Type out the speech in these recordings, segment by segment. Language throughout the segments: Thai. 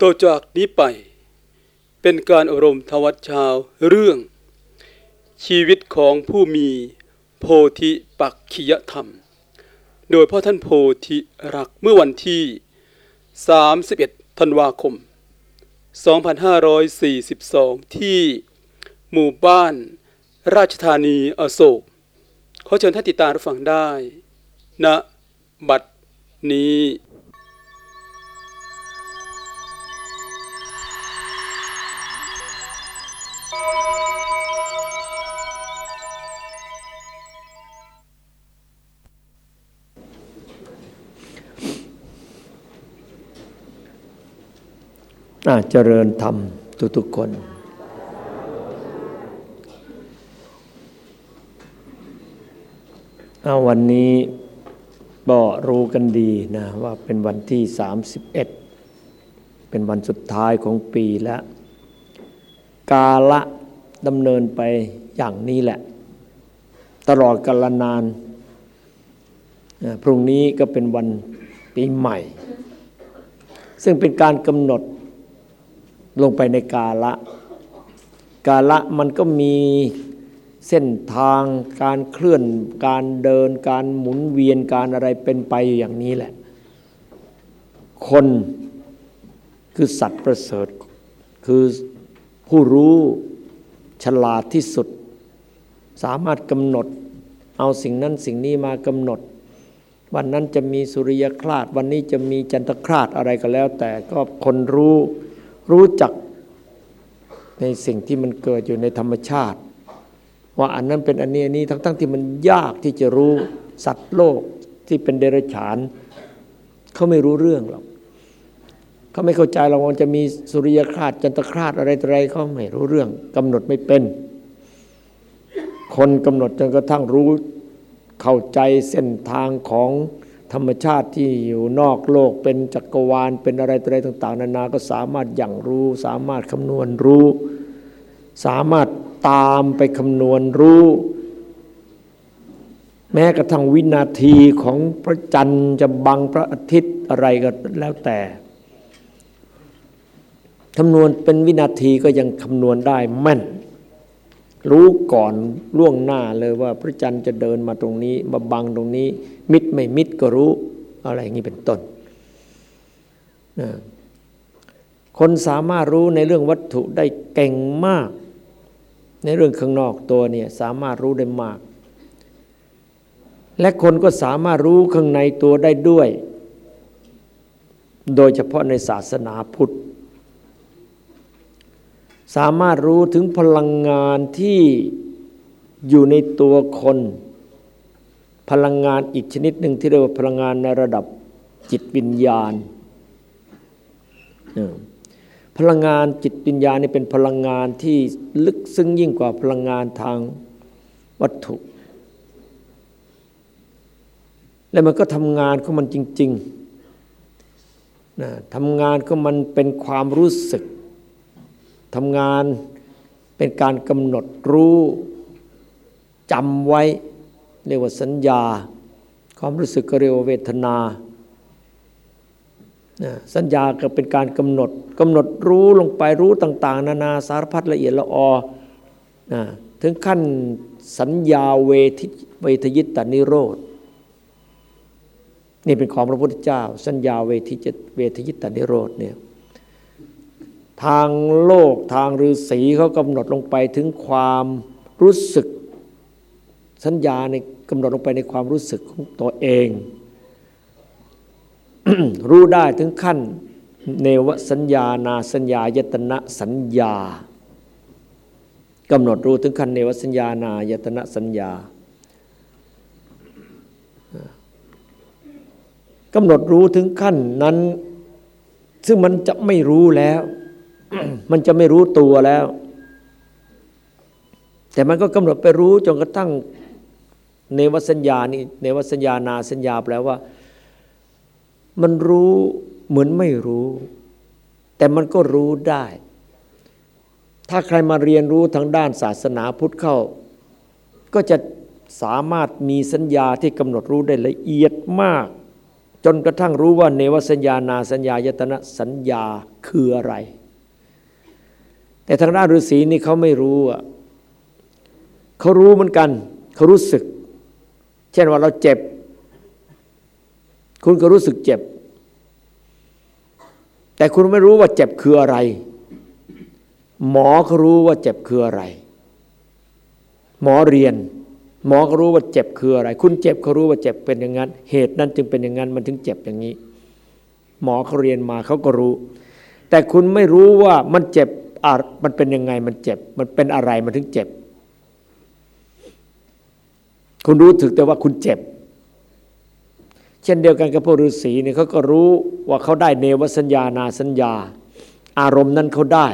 ต่อจากนี้ไป เป็นการอบรมทวัดชาวเรื่อง ชีวิตของผู้มีโพธิปักขิยธรรม โดยพ่อท่านโพธิรักเมื่อวันที่ 31 ธันวาคม 2542 ที่หมู่บ้านราชธานีอโศก ขอเชิญท่านติดตามรับฟังได้ณบัดนี้ เจริญธรรมทุกๆคนเอาวันนี้ก็รู้กันดีนะว่าเป็นวันที่ 31 เป็นวันสุดท้ายของปีแล้ว กาละดำเนินไปอย่างนี้แหละ ตลอดกาลนาน พรุ่งนี้ก็เป็นวันปีใหม่ ซึ่งเป็นการกำหนด ลงไปในกาละ กาละมันก็มีเส้นทางการเคลื่อนการเดินการหมุนเวียนการอะไรเป็นไปอยู่อย่างนี้แหละ คนคือสัตว์ประเสริฐ คือผู้รู้ฉลาดที่สุด สามารถกำหนด เอาสิ่งนั้นสิ่งนี้มากำหนด วันนั้นจะมีสุริยคราสวันนี้จะมีจันทคราสอะไรก็แล้ว แต่ก็คนรู้ รู้จักในสิ่งที่มันเกิดอยู่ในธรรมชาติ ว่าอันนั้นเป็นอันนี้อันนี้ทั้งๆทที่มันยากที่จะรู้สัตว์โลกที่เป็นเดรัจฉานเขาไม่รู้เรื่องหรอกเขาไม่เข้าใจหรอกว่าจะมีสุริยคราสจันทคราสอะไรอะไรเขาไม่รู้เรื่องกำหนดไม่เป็น คนกำหนดจนกระทั่งรู้เข้าใจเส้นทางของ ธรรมชาติที่อยู่นอกโลกเป็นจักรวาลเป็นอะไรอะไรต่าง ๆ นานาก็สามารถอย่างรู้ สามารถคำนวณรู้ สามารถตามไปคำนวณรู้ แม้กระทั่งวินาทีของพระจันทร์จะบังพระอาทิตย์อะไรก็แล้วแต่คำนวณเป็นวินาทีก็ยังคำนวณได้แม่น รู้ก่อนล่วงหน้าเลยว่าพระจันทร์จะเดินมาตรงนี้มาบังตรงนี้ มิดไม่มิดก็รู้อะไรอย่างนี้เป็นต้นนะคนสามารถรู้ในเรื่องวัตถุได้เก่งมาก ในเรื่องข้างนอกตัวเนี่ยสามารถรู้ได้มาก และคนก็สามารถรู้ข้างในตัวได้ด้วย โดยเฉพาะในศาสนาพุทธสามารถรู้ถึงพลังงานที่อยู่ในตัวคน พลังงานอีกชนิดหนึ่งที่เรียกว่าพลังงานในระดับจิตวิญญาณ พลังงานจิตวิญญาณนี่เป็นพลังงานที่ลึกซึ้งยิ่งกว่าพลังงานทางวัตถุ และมันก็ทำงานของมันจริงๆนะทำงานของมันเป็นความรู้สึกทำงานเป็นการกำหนดรู้จำไว้ เรียกว่าสัญญา ความรู้สึกก็เรียกว่าเวทนาสัญญาก็เป็นการกำหนดกำหนดรู้ลงไปรู้ต่าง ๆ นานาสารพัดละเอียดละออถึงขั้นสัญญาเวทิเวทยิตตนิโรธนี่เป็นของพระพุทธเจ้า สัญญาเวทิจเวทยิตตนิโรธเนี่ยทางโลกทางฤาษีเขากำหนดลงไปถึงความรู้สึกสัญญาใน กำหนดลงไปในความรู้สึกของตัวเอง รู้ได้ถึงขั้นเนวสัญญานาสัญญายตนะสัญญากำหนดรู้ถึงขั้นเนวสัญญานายตนะสัญญากำหนดรู้ถึงขั้นนั้น ซึ่งมันจะไม่รู้แล้ว มันจะไม่รู้ตัวแล้ว แต่มันก็กำหนดไปรู้จนกระทั่ง เนวสัญญานี่เนวสัญญานาสัญญาแปลว่า มันรู้เหมือนไม่รู้ แต่มันก็รู้ได้ ถ้าใครมาเรียนรู้ทางด้านศาสนาพุทธเข้า ก็จะสามารถมีสัญญาที่กำหนดรู้ได้ละเอียดมาก จนกระทั่งรู้ว่า เนวสัญญานาสัญญายตนะสัญญาคืออะไร แต่ทางด้านฤาษีนี่เขาไม่รู้อะเขารู้เหมือนกันเขารู้สึก เช่นว่าเราเจ็บ คุณก็รู้สึกเจ็บ แต่คุณไม่รู้ว่าเจ็บคืออะไร หมอเขารู้ว่าเจ็บคืออะไร หมอเรียน หมอเขารู้ว่าเจ็บคืออะไร คุณเจ็บเขารู้ว่าเจ็บเป็นอย่างนั้น เหตุนั้นจึงเป็นอย่างนั้นมันถึงเจ็บอย่างนี้ หมอเขาเรียนมาเขาก็รู้ แต่คุณไม่รู้ว่ามันเจ็บมันเป็นยังไงมันเจ็บ มันเป็นอะไรมันถึงเจ็บ คุณรู้ถึงแต่ว่าคุณเจ็บ เช่นเดียวกันกับพวกฤาษีเนี่ยเขาก็รู้ว่าเขาได้เนวสัญญานาสัญญา อารมณ์นั้นเขาได้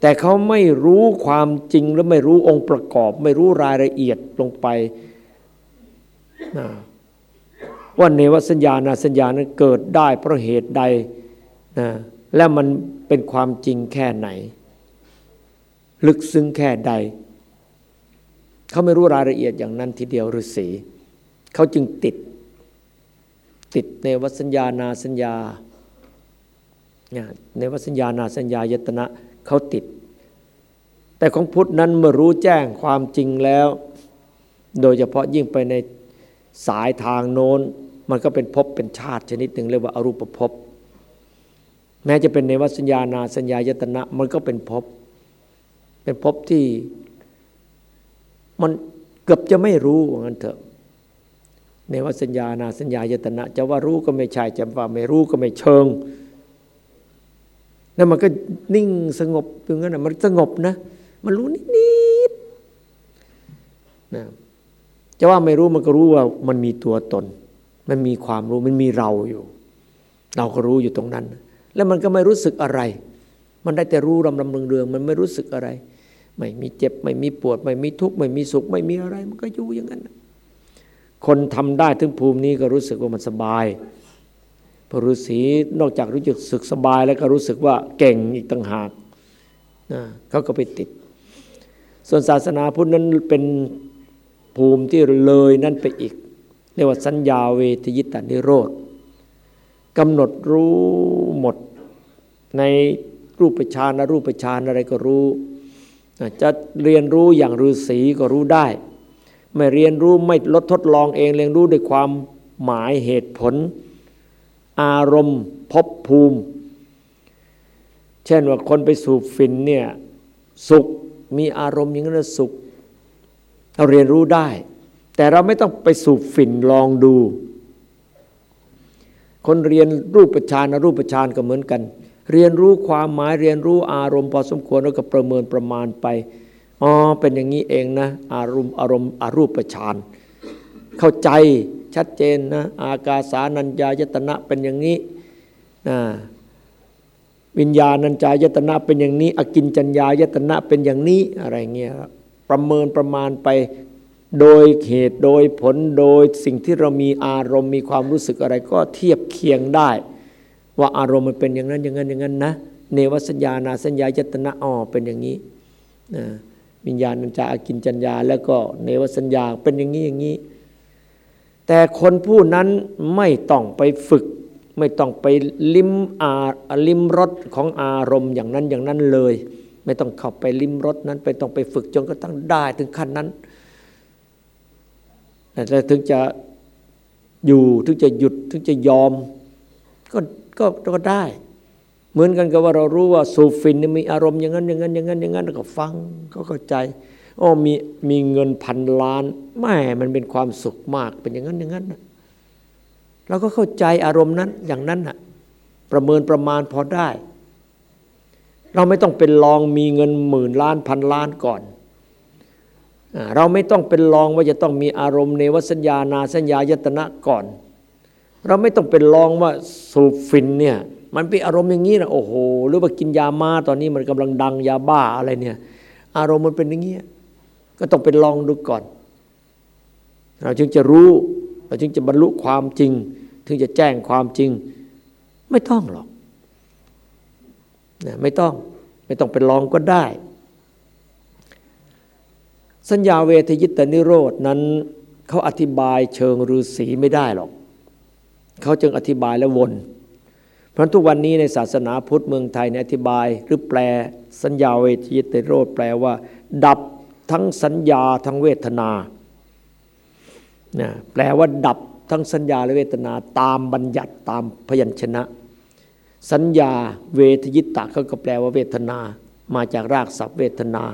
แต่เขาไม่รู้ความจริงและไม่รู้องค์ประกอบ ไม่รู้รายละเอียดลงไปว่าเนวสัญญาณสัญญานั้นเกิดได้เพราะเหตุใดนะและมันเป็นความจริงแค่ไหน ลึกซึ้งแค่ใด เขาไม่รู้รายละเอียดอย่างนั้นทีเดียวฤาษีเขาจึงติด ติดในวสัญญานาสัญญาในวสัญญานาสัญญายตนะเขาติด แต่ของพุทธนั้นเมื่อรู้แจ้งความจริงแล้ว โดยเฉพาะยิ่งไปในสายทางโน้น มันก็เป็นภพเป็นชาติชนิดหนึ่งเรียกว่าอารูปภพแม้จะเป็นในวัสัญญานาสัญญายตนะมันก็เป็นภพเป็นภพที่ มันเกือบจะไม่รู้ว่างั้นเถอะในวัสัญญานาสัญญายตนะจะว่ารู้ก็ไม่ใช่จะว่าไม่รู้ก็ไม่เชิงแล้วมันก็นิ่งสงบอย่างนั้นนะมันสงบนะ มันรู้นิดๆนะจะว่าไม่รู้มันก็รู้ว่ามันมีตัวตน มันมีความรู้มันมีเราอยู่ เราก็รู้อยู่ตรงนั้น แล้วมันก็ไม่รู้สึกอะไร มันได้แต่รู้รำรำเรืองมันไม่รู้สึกอะไร ไม่มีเจ็บ ไม่มีปวด ไม่มีทุกข์ไม่มีสุข ไม่มีอะไร มันก็อยู่อย่างนั้น คนทำได้ถึงภูมินี้ก็รู้สึกว่ามันสบายพระฤาษีนอกจากรู้สึกสบายแล้วก็รู้สึกว่าเก่งอีกต่างหากนะเขาก็ไปติด ส่วนศาสนาพุทธนั้นเป็นภูมิที่เลยนั่นไปอีก เรียกว่าสัญญาเวทยิตานิโรธกำหนดรู้หมดในรูปฌานรูปฌานอะไรก็รู้ จะเรียนรู้อย่างฤาษีก็รู้ได้ ไม่เรียนรู้ไม่ลดทดลองเองเรียนรู้ด้วยความหมายเหตุผล อารมณ์พบภูมิ เช่นว่าคนไปสูบฝิ่นเนี่ยสุขมีอารมณ์อย่างนั้นสุขเราเรียนรู้ได้ แต่เราไม่ต้องไปสูบฝิ่นลองดู คนเรียนรูปฌานรูปฌานก็เหมือนกัน เรียนรู้ความหมายเรียนรู้อารมณ์พอสมควรแล้วก็ประเมินประมาณไปอ๋อเป็นอย่างนี้เองนะอารมณ์อารมณ์อารูปฌานเข้าใจชัดเจนนะอากาสานัญญายตนะเป็นอย่างนี้นะวิญญาณัญจายตนะเป็นอย่างนี้ อกินจัญญายตนะเป็นอย่างนี้อะไรเงี้ยประเมินประมาณไปโดยเหตุโดยผลโดยสิ่งที่เรามีอารมณ์มีความรู้สึกอะไรก็เทียบเคียงได้ ว่าอารมณ์มันเป็นอย่างนั้นอย่างนั้นอย่างนั้นนะเนวสัญญานาสัญญายตนะอ๋อเป็นอย่างนี้นะวิญญาณัญจาอกินจัญญา แล้วก็เนวสัญญาเป็นอย่างนี้อย่างนี้ แต่คนผู้นั้นไม่ต้องไปฝึก ไม่ต้องไปลิ้มอาลิ้มรสของอารมณ์อย่างนั้นอย่างนั้นเลย ไม่ต้องเข้าไปลิ้มรสนั้นไปต้องไปฝึกจนกระทั่งได้ถึงขั้นนั้นแต่ถึงจะอยู่ถึงจะหยุดถึงจะยอม ก็ ก็ก็ได้ เหมือนกันกับว่าเรารู้ว่าสูฟินมีอารมณ์อย่างนั้นอย่างนั้นอย่างนั้นอย่างนั้นก็ฟังก็เข้าใจโอ้มีมีเงินพันล้านแม่มันเป็นความสุขมากเป็นอย่างนั้นอย่างนั้นเราก็เข้าใจอารมณ์นั้นอย่างนั้นน่ะประเมินประมาณพอได้ เราไม่ต้องเป็นลองมีเงินหมื่นล้านพันล้านก่อน เราไม่ต้องเป็นลองว่าจะต้องมีอารมณ์ในวสัญญานาสัญญายตนะก่อน เราไม่ต้องเป็นลองว่าสูบฟินเนี่ย มันเป็นอารมณ์อย่างนี้นะโอ้โหหรือว่ากินยามาตอนนี้มันกำลังดังยาบ้าอะไรเนี่ย อารมณ์มันเป็นอย่างนี้ก็ต้องไปลองดูก่อน เราจึงจะรู้ เราจึงจะบรรลุความจริง ถึงจะแจ้งความจริง ไม่ต้องหรอกนะไม่ต้องไม่ต้องไปลองก็ได้ สัญญาเวทยิตนิโรดนั้นเขาอธิบายเชิงฤาษีไม่ได้หรอก เขาจึงอธิบายและวน เพราะทุกวันนี้ในศาสนาพุทธเมืองไทยในอธิบายหรือแปลสัญญาเวทีเตโรธแปลว่า ดับทั้งสัญญาทั้งเวทนานะแปลว่าดับทั้งสัญญาและเวทนาตามบัญญัติตามพยัญชนะ สัญญาเวทยิตะเขาก็แปลว่าเวทนา มาจากรากศัพท์เวทนา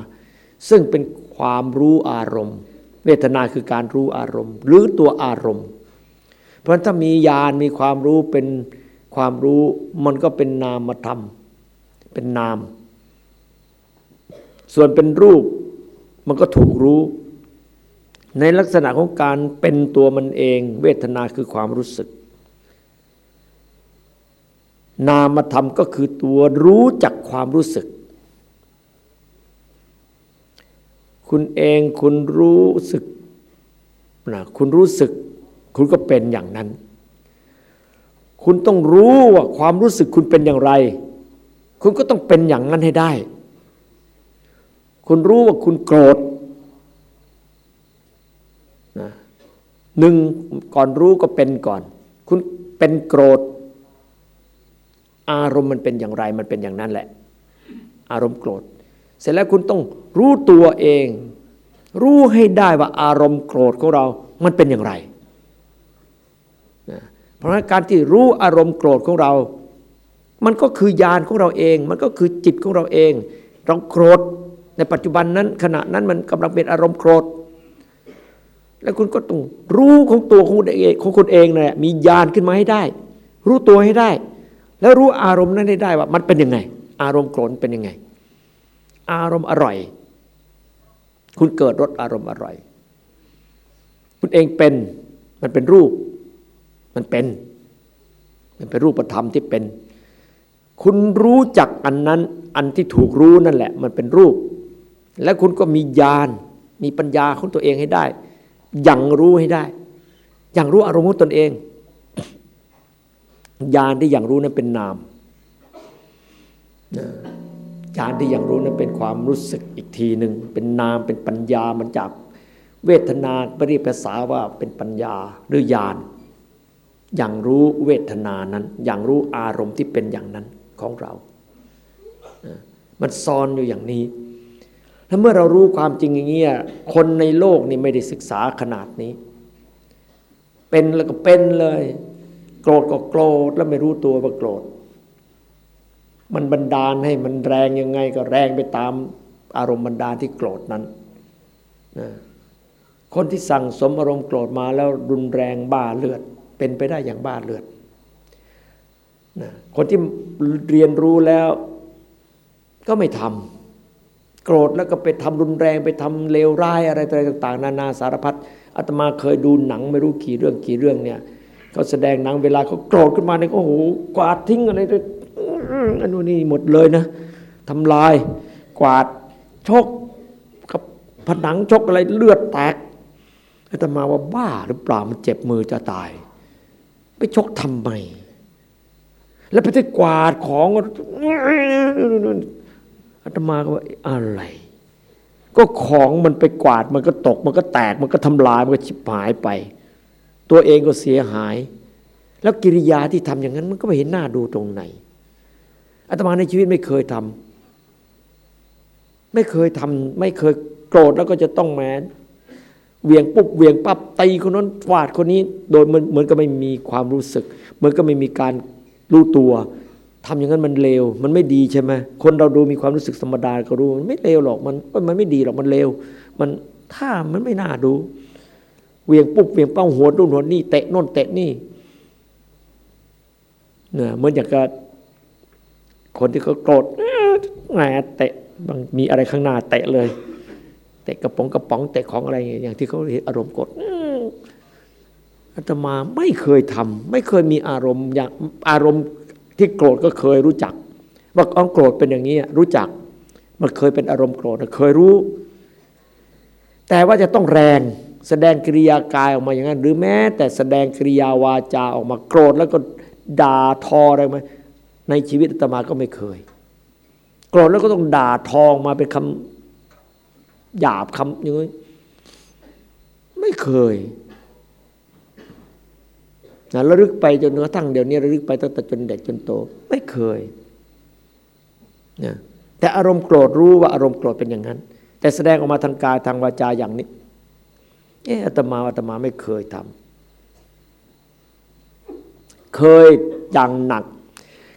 ซึ่งเป็นความรู้อารมณ์ เวทนาคือการรู้อารมณ์ หรือตัวอารมณ์ ราะถ้ามีญาณมีความรู้เป็นความรู้มันก็เป็นนามธรรมเป็นนาม ส่วนเป็นรูปมันก็ถูกรู้ ในลักษณะของการเป็นตัวมันเอง เวทนาคือความรู้สึก นามธรรมก็คือตัวรู้จักความรู้สึก คุณเองคุณรู้สึกนะคุณรู้สึก คุณก็เป็นอย่างนั้น คุณต้องรู้ว่าความรู้สึกคุณเป็นอย่างไร คุณก็ต้องเป็นอย่างนั้นให้ได้ คุณรู้ว่าคุณโกรธหนึ่งก่อนรู้ก็เป็นก่อน คุณเป็นโกรธ อารมณ์มันเป็นอย่างไร มันเป็นอย่างนั้นแหละ อารมณ์โกรธ เสร็จแล้วคุณต้องรู้ตัวเอง รู้ให้ได้ว่าอารมณ์โกรธของเรา มันเป็นอย่างไร เพราะการที่รู้อารมณ์โกรธของเรา มันก็คือญาณของเราเอง มันก็คือจิตของเราเอง เราโกรธในปัจจุบันนั้น ขณะนั้นมันกำลังเป็นอารมณ์โกรธ แล้วคุณก็ต้องรู้ของตัวของคุณเองของคุณเองนั่ะมีญาณขึ้นมาให้ได้ รู้ตัวให้ได้ แล้วรู้อารมณ์นั้นให้ได้ว่า มันเป็นยังไง อารมณ์โกรธเป็นยังไง อารมณ์อร่อย คุณเกิดรสอารมณ์อร่อย คุณเองเป็นมันเป็นรูป มันเป็น มันเป็นรูปธรรมที่เป็น คุณรู้จักอันนั้น อันที่ถูกรู้นั่นแหละ มันเป็นรูป และคุณก็มีญาณมีปัญญาของตัวเองให้ได้ อยังรู้ให้ได้ อยังรู้อารมณ์ของตนเองญาณที่อยังรู้นั้นเป็นนามญาณที่อยังรู้นั้นเป็นความรู้สึกอีกทีหนึ่งเป็นนามเป็นปัญญามันจากเวทนาปริภาษาว่าเป็นปัญญาหรือญาณ อย่างรู้เวทนานั้น อย่างรู้อารมณ์ที่เป็นอย่างนั้นของเรา มันซ้อนอยู่อย่างนี้ ถ้าเมื่อเรารู้ความจริงอย่างนี้คนในโลกนี่ไม่ได้ศึกษาขนาดนี้ เป็นแล้วก็เป็นเลย โกรธก็โกรธแล้วไม่รู้ตัวว่าโกรธ มันบันดาลให้มันแรงยังไงก็แรงไปตามอารมณ์บันดาลที่โกรธนั้นนะคนที่สั่งสมอารมณ์โกรธมาแล้วรุนแรงบ้าเลือด เป็นไปได้อย่างบ้าเลือดนะคนที่เรียนรู้แล้วก็ไม่ทำโกรธแล้วก็ไปทำรุนแรงไปทำเลวร้ายอะไรต่าง ๆ นานาสารพัดอาตมาเคยดูหนังไม่รู้กี่เรื่องกี่เรื่องเนี่ยเขาแสดงหนังเวลาเขาโกรธขึ้นมาเนี่ยโอ้โหกวาดทิ้งอะไรอันนู้นนี่หมดเลยนะทำลายกวาดชกกับผนังชกอะไรเลือดแตกอาตมาว่าบ้าหรือเปล่ามันเจ็บมือจะตาย ไปชกทำไม แล้วไปที่กวาดของอาตมาก็ว่าอะไร ก็ของมันไปกวาดมันก็ตก มันก็แตกมันก็ทำลายมันก็ชิบหายไป ตัวเองก็เสียหาย แล้วกิริยาที่ทำอย่างนั้น มันก็ไม่เห็นหน้าดูตรงไหนอาตมาในชีวิตไม่เคยทำไม่เคยทำไม่เคยโกรธแล้วก็จะต้องแมน เวียงปุ๊บเวียงปั๊บตีคนนั้นฟาดคนนี้ โดยมันเหมือนก็ไม่มีความรู้สึกเหมือนก็ไม่มีการรู้ตัวทำอย่างนั้นมันเลว มันไม่ดีใช่ไหมคนเราดูมีความรู้สึกธรรมดาก็รู้มันไม่เลวหรอกมันมันไม่ดีหรอกมันเลว มันถ้ามันไม่น่าดู เวียงปุ๊บเวียงเป้าหัวดุนหัวนี่เตะน่นเตะนี่เนี่ยเหมือนอย่างกับคนที่เขาโกรธแหมเตะบางมีอะไรข้างหน้าเตะเลย ตะกระป๋องกระป๋องเตะของอะไรอย่างที่เขาเห็นอารมณ์กดอาตมาไม่เคยทำไม่เคยมีอารมณ์อย่างอารมณ์ที่โกรธก็เคยรู้จัก ว่าอโกรธเป็นอย่างนี้รู้จัก มันเคยเป็นอารมณ์โกรธเคยรู้ แต่ว่าจะต้องแรงแสดงกิริยากายออกมาอย่างนั้น หรือแม้ แต่แสดงกิริยาวาจาออกมาโกรธแล้วก็ด่าทออะไรมาในชีวิตอาตมาก็ไม่เคย โกรธแล้วก็ต้องด่าทองมาเป็นคำ หยาบคำอย่างนี้ไม่เคยนะระลึกไปจนกระทั่งเดี๋ยวนี้ระลึกไปตั้งแต่จนเด็กจนโต ไม่เคยนะแต่อารมณ์โกรธรู้ว่าอารมณ์โกรธเป็นอย่างนั้น แต่แสดงออกมาทางกายทางวาจาอย่างนี้ เอออาตมาอาตมาไม่เคยทำเคยอย่างหนัก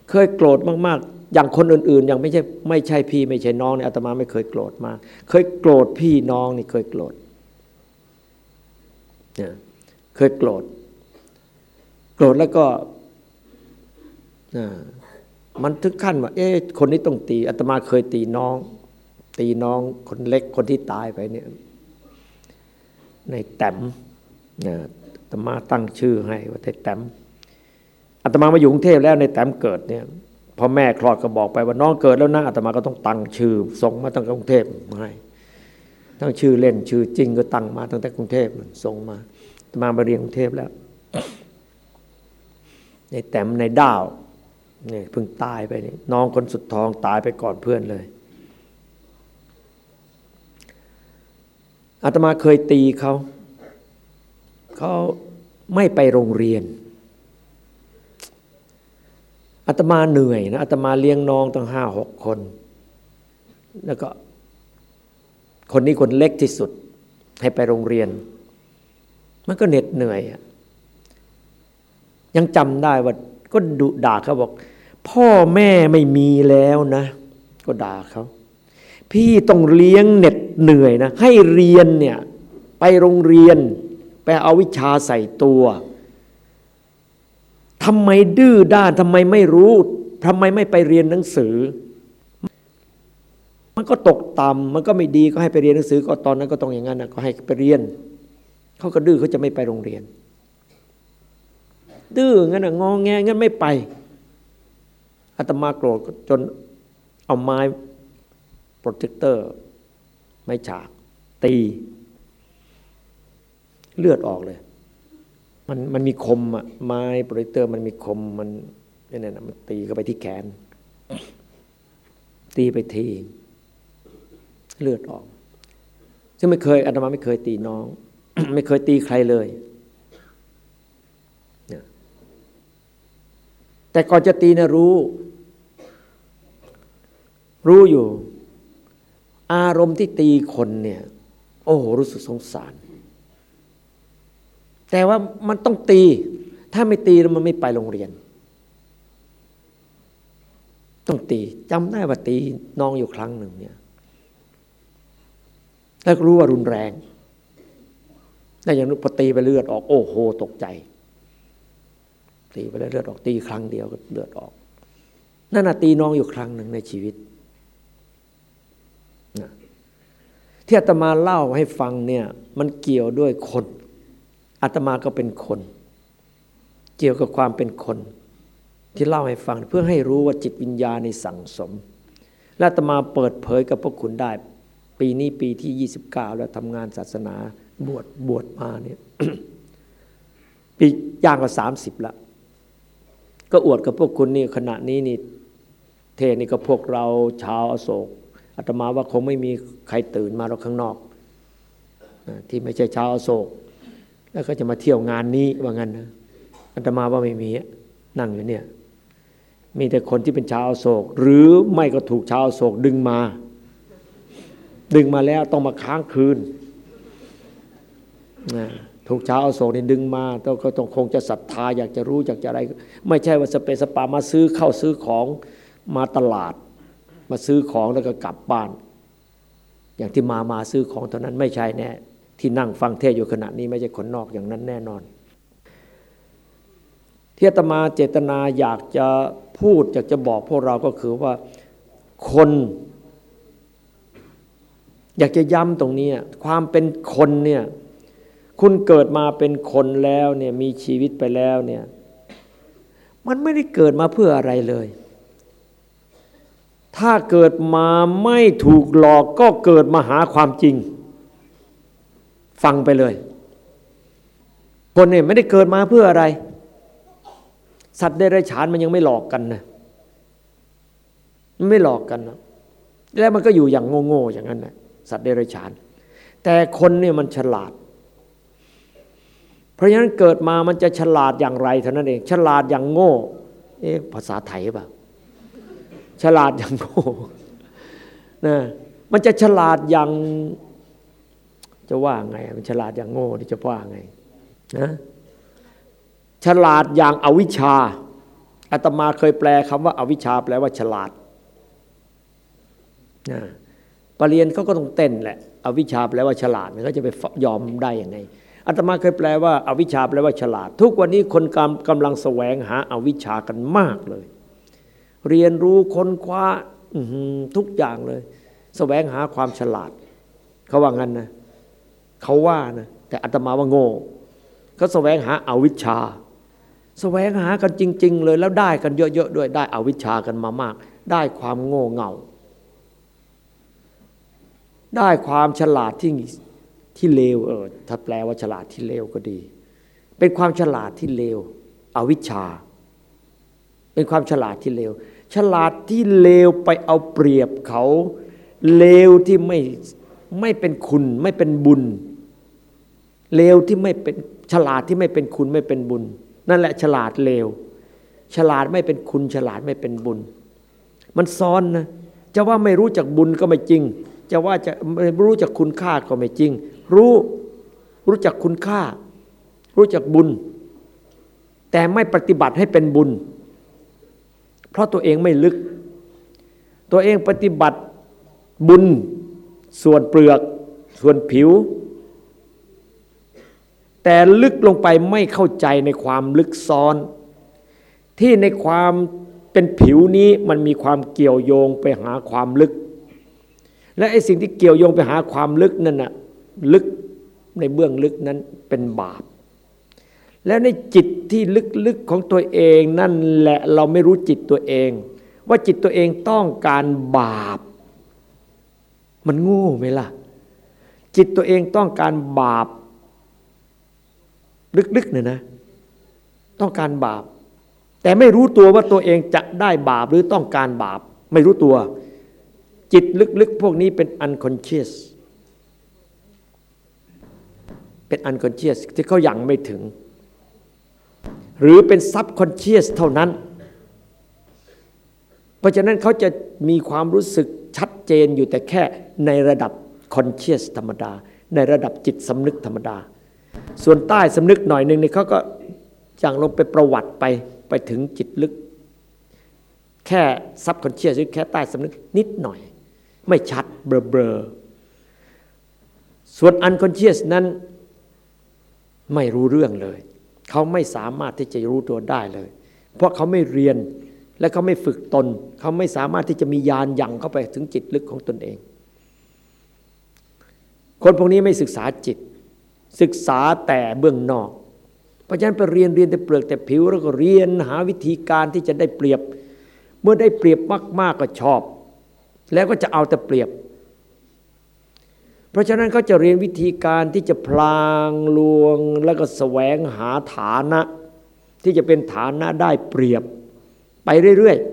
เคยโกรธมาก ๆ อย่างคนอื่น ๆ อย่างไม่ใช่ไม่ใช่พี่ไม่ใช่น้องเนี่ยอาตมาไม่เคยโกรธมาก เคยโกรธพี่น้องนี่เคยโกรธเนี่ยเคยโกรธ โกรธแล้วก็มันถึงขั้นว่า เอ๊ะคนนี้ต้องตีอาตมาเคยตีน้อง ตีน้องคนเล็กคนที่ตายไปเนี่ย ในแต้มอาตมาตั้งชื่อให้ว่าในแต้มอาตมามาอยู่กรุงเทพแล้วในแต้มเกิดเนี่ย พอแม่คลอดก็บอกไปว่าน้องเกิดแล้วนะอาตมาก็ต้องตั้งชื่อส่งมาตั้งกรุงเทพมาให้ตั้งชื่อเล่นชื่อจริงก็ตั้งมาตั้งแต่กรุงเทพส่งมาอาตมามาเรียนกรุงเทพแล้ว ในแต้มในดาวเนี่ยเพิ่งตายไปนี่น้องคนสุดท้องตายไปก่อนเพื่อนเลยอาตมาเคยตีเขาเขาไม่ไปโรงเรียน อาตมาเหนื่อยนะอาตมาเลี้ยงน้องตั้งห้าหกคน แล้วก็ คนนี้คนเล็กที่สุด ให้ไปโรงเรียน มันก็เหน็ดเหนื่อย ยังจำได้ว่าก็ดุด่าเขาบอก พ่อแม่ไม่มีแล้วนะ ก็ด่าเขาพี่ต้องเลี้ยงเหน็ดเหนื่อยนะ ให้เรียนเนี่ย ไปโรงเรียน ไปเอาวิชาใส่ตัว ทำไมดื้อด้านทำไมไม่รู้ทำไมไม่ไปเรียนหนังสือ มันก็ตกต่ำมันก็ไม่ดีก็ให้ไปเรียนหนังสือ ก็ตอนนั้นก็ต้องอย่างนั้นนะก็ให้ไปเรียน เขาก็ดื้อเขาจะไม่ไปโรงเรียน ดื้องั้นนะงองแงงั้นไม่ไปอาตมาโกรธจนเอาไม้protractor ไม้ฉากตี เลือดออกเลย มันมันมีคมอะไม้ protractor มันมีคมมันนี่นนะมันตีเข้าไปที่แขน ตีไปทีเลือดออก ซึ่งไม่เคยอาตมาไม่เคยตีน้อง ไม่เคยตีใครเลยแต่ก่อนจะตีนะรู้ รู้อยู่ อารมณ์ที่ตีคนเนี่ย โอ้โหรู้สึกสงสาร แต่ว่ามันต้องตี ถ้าไม่ตีแล้วมันไม่ไปโรงเรียน ต้องตีจำได้ว่าตีน้องอยู่ครั้งหนึ่งเนี่ยแล้วรู้ว่ารุนแรงแล้วอย่างนู้พอตีไปเลือดออกโอ้โหตกใจ ตีไปแล้วเลือดออกตีครั้งเดียวก็เลือดออกนั่นน่ะตีน้องอยู่ครั้งหนึ่งในชีวิตที่อาตมาเล่าให้ฟังเนี่ย มันเกี่ยวด้วยคน อาตมาก็เป็นคน เกี่ยวกับความเป็นคน ที่เล่าให้ฟังเพื่อให้รู้ว่าจิตวิญญาณในสั่งสม และอาตมาเปิดเผยกับพวกคุณได้ ปีนี้ปีที่ 29 แล้วทำงานศาสนาบวชบวชมาเนี่ยปีย่างก็สามสิบละก็อวดกับพวกคุณนี่ขณะนี้นี่เทนี่ก็พวกเราชาวอโศกอาตมาว่าคงไม่มีใครตื่นมาเราข้างนอก ที่ไม่ใช่ชาวอโศก แล้วก็จะมาเที่ยวงานนี้ว่างั้นนะอาตมาว่าไม่มีนั่งอยู่เนี่ย มีแต่คนที่เป็นชาวโศก หรือไม่ก็ถูกชาวโศกดึงมา ดึงมาแล้วต้องมาค้างคืนนะถูกชาวโศกนี่ดึงมาต้องก็ต้องคงจะศรัทธาอยากจะรู้อยากจะอะไร ไม่ใช่ว่าสเปสปามาซื้อเข้าซื้อของมาตลาด มาซื้อของแล้วก็กลับบ้าน อย่างที่มามาซื้อของเท่านั้นไม่ใช่แน่ ที่นั่งฟังเทศอยู่ขณะนี้ไม่ใช่คนนอกอย่างนั้นแน่นอน ที่อาตมาเจตนาอยากจะพูดอยากจะบอกพวกเราก็คือว่าคน อยากจะย้ำตรงนี้ความเป็นคนเนี่ยคุณเกิดมาเป็นคนแล้วเนี่ยมีชีวิตไปแล้วเนี่ยมันไม่ได้เกิดมาเพื่ออะไรเลย ถ้าเกิดมาไม่ถูกหลอกก็เกิดมาหาความจริง ฟังไปเลย คนเนี่ยไม่ได้เกิดมาเพื่ออะไร สัตว์เดรัจฉานมันยังไม่หลอกกันนะมันไม่หลอกกันนะแล้วมันก็อยู่อย่างโง่ๆอย่างนั้นนะสัตว์เดรัจฉาน แต่คนเนี่ยมันฉลาด เพราะฉะนั้นเกิดมามันจะฉลาดอย่างไรเท่านั้นเอง ฉลาดอย่างโง่เอ๊ะภาษาไทยป่ะฉลาดอย่างโง่นะมันจะฉลาดอย่าง จะว่าไง มันฉลาดอย่างโง่ที่จะว่าไงนะฉลาดอย่างอวิชชาอาตมาเคยแปลคำว่าอาวิชชาแปลว่าฉลาดนะปรริญญาเขาก็ต้องเต้นแหละอวิชชาแปลว่าฉลาดมันก็จะไปยอมได้ย่างไงอาตมาเคยแปลว่าอาวิชชาแปลว่าฉลาด ทุกวันนี้คนกำกำลังแสวงหาอาวิชชากันมากเลย เรียนรู้ค้นคว้าทุกอย่างเลย แสวงหาความฉลาดเขาว่างั้นนะ เขาว่านะแต่อาตมาว่าโง่เขาแสวงหาอาวิชชาแสวงหากันจริง ๆ เลยแล้วได้กันเยอะๆด้วยได้อวิชชากันมามาก ได้ความโง่เง่า ได้ความฉลาดที่ที่เลวเออถ้าแปลว่าฉลาดที่เลวก็ดี เป็นความฉลาดที่เลวอวิชชา เป็นความฉลาดที่เลวฉลาดที่เลวไปเอาเปรียบเขาเลวที่ไม่ไม่เป็นคุณไม่เป็นบุญ เลวที่ไม่เป็นฉลาดที่ไม่เป็นคุณไม่เป็นบุญ นั่นแหละฉลาดเลว ฉลาดไม่เป็นคุณฉลาดไม่เป็นบุญ มันซ้อนนะจะว่าไม่รู้จักบุญก็ไม่จริง จะว่าจะไม่รู้จักคุณค่าก็ไม่จริง รู้รู้จักคุณค่า รู้จักบุญ แต่ไม่ปฏิบัติให้เป็นบุญ เพราะตัวเองไม่ลึก ตัวเองปฏิบัติบุญ ส่วนเปลือก ส่วนผิว แต่ลึกลงไปไม่เข้าใจในความลึกซ้อน ที่ในความเป็นผิวนี้มันมีความเกี่ยวโยงไปหาความลึก และไอ้สิ่งที่เกี่ยวโยงไปหาความลึกนั่นน่ะลึกในเบื้องลึกนั้นเป็นบาป แล้วในจิตที่ลึกๆของตัวเองนั่นแหละเราไม่รู้จิตตัวเอง ว่าจิตตัวเองต้องการบาป มันโง่ไหมล่ะ จิตตัวเองต้องการบาป ลึกๆเนี่ยนะ ต้องการบาป แต่ไม่รู้ตัวว่าตัวเองจะได้บาปหรือต้องการบาป ไม่รู้ตัว จิตลึกๆ พวกนี้เป็น unconscious เป็น unconscious ที่เขายัางไม่ถึง หรือเป็น subconscious เท่านั้น เพราะฉะนั้นเขาจะมีความรู้สึกชัดเจนอยู่แต่แค่ในระดับคอนเชียสธรรมดา ในระดับจิตสำนึกธรรมดา ส่วนใต้สำนึกหน่อยหนึ่งเนี่ยเขาก็อย่างลงไปประวัติไปไปถึงจิตลึก แค่ซับคอนเชียสหรือแค่ใต้สำนึกนิดหน่อย ไม่ชัดเบลอเบลอส่วน unconscious นั้นไม่รู้เรื่องเลย เขาไม่สามารถที่จะรู้ตัวได้เลย เพราะเขาไม่เรียนและเขาไม่ฝึกตน เขาไม่สามารถที่จะมีญาณยังเข้าไปถึงจิตลึกของตนเอง คนพวกนี้ไม่ศึกษาจิต ศึกษาแต่เบื้องนอก เพราะฉะนั้นไปเรียนเรียนแต่เปลือกแต่ผิวแล้วก็เรียนหาวิธีการที่จะได้เปรียบ เมื่อได้เปรียบมากๆก็ชอบ แล้วก็จะเอาแต่เปรียบ เพราะฉะนั้นเขาจะเรียนวิธีการที่จะพลางลวง แล้วก็แสวงหาฐานะ ที่จะเป็นฐานะได้เปรียบ ไปเรื่อยๆ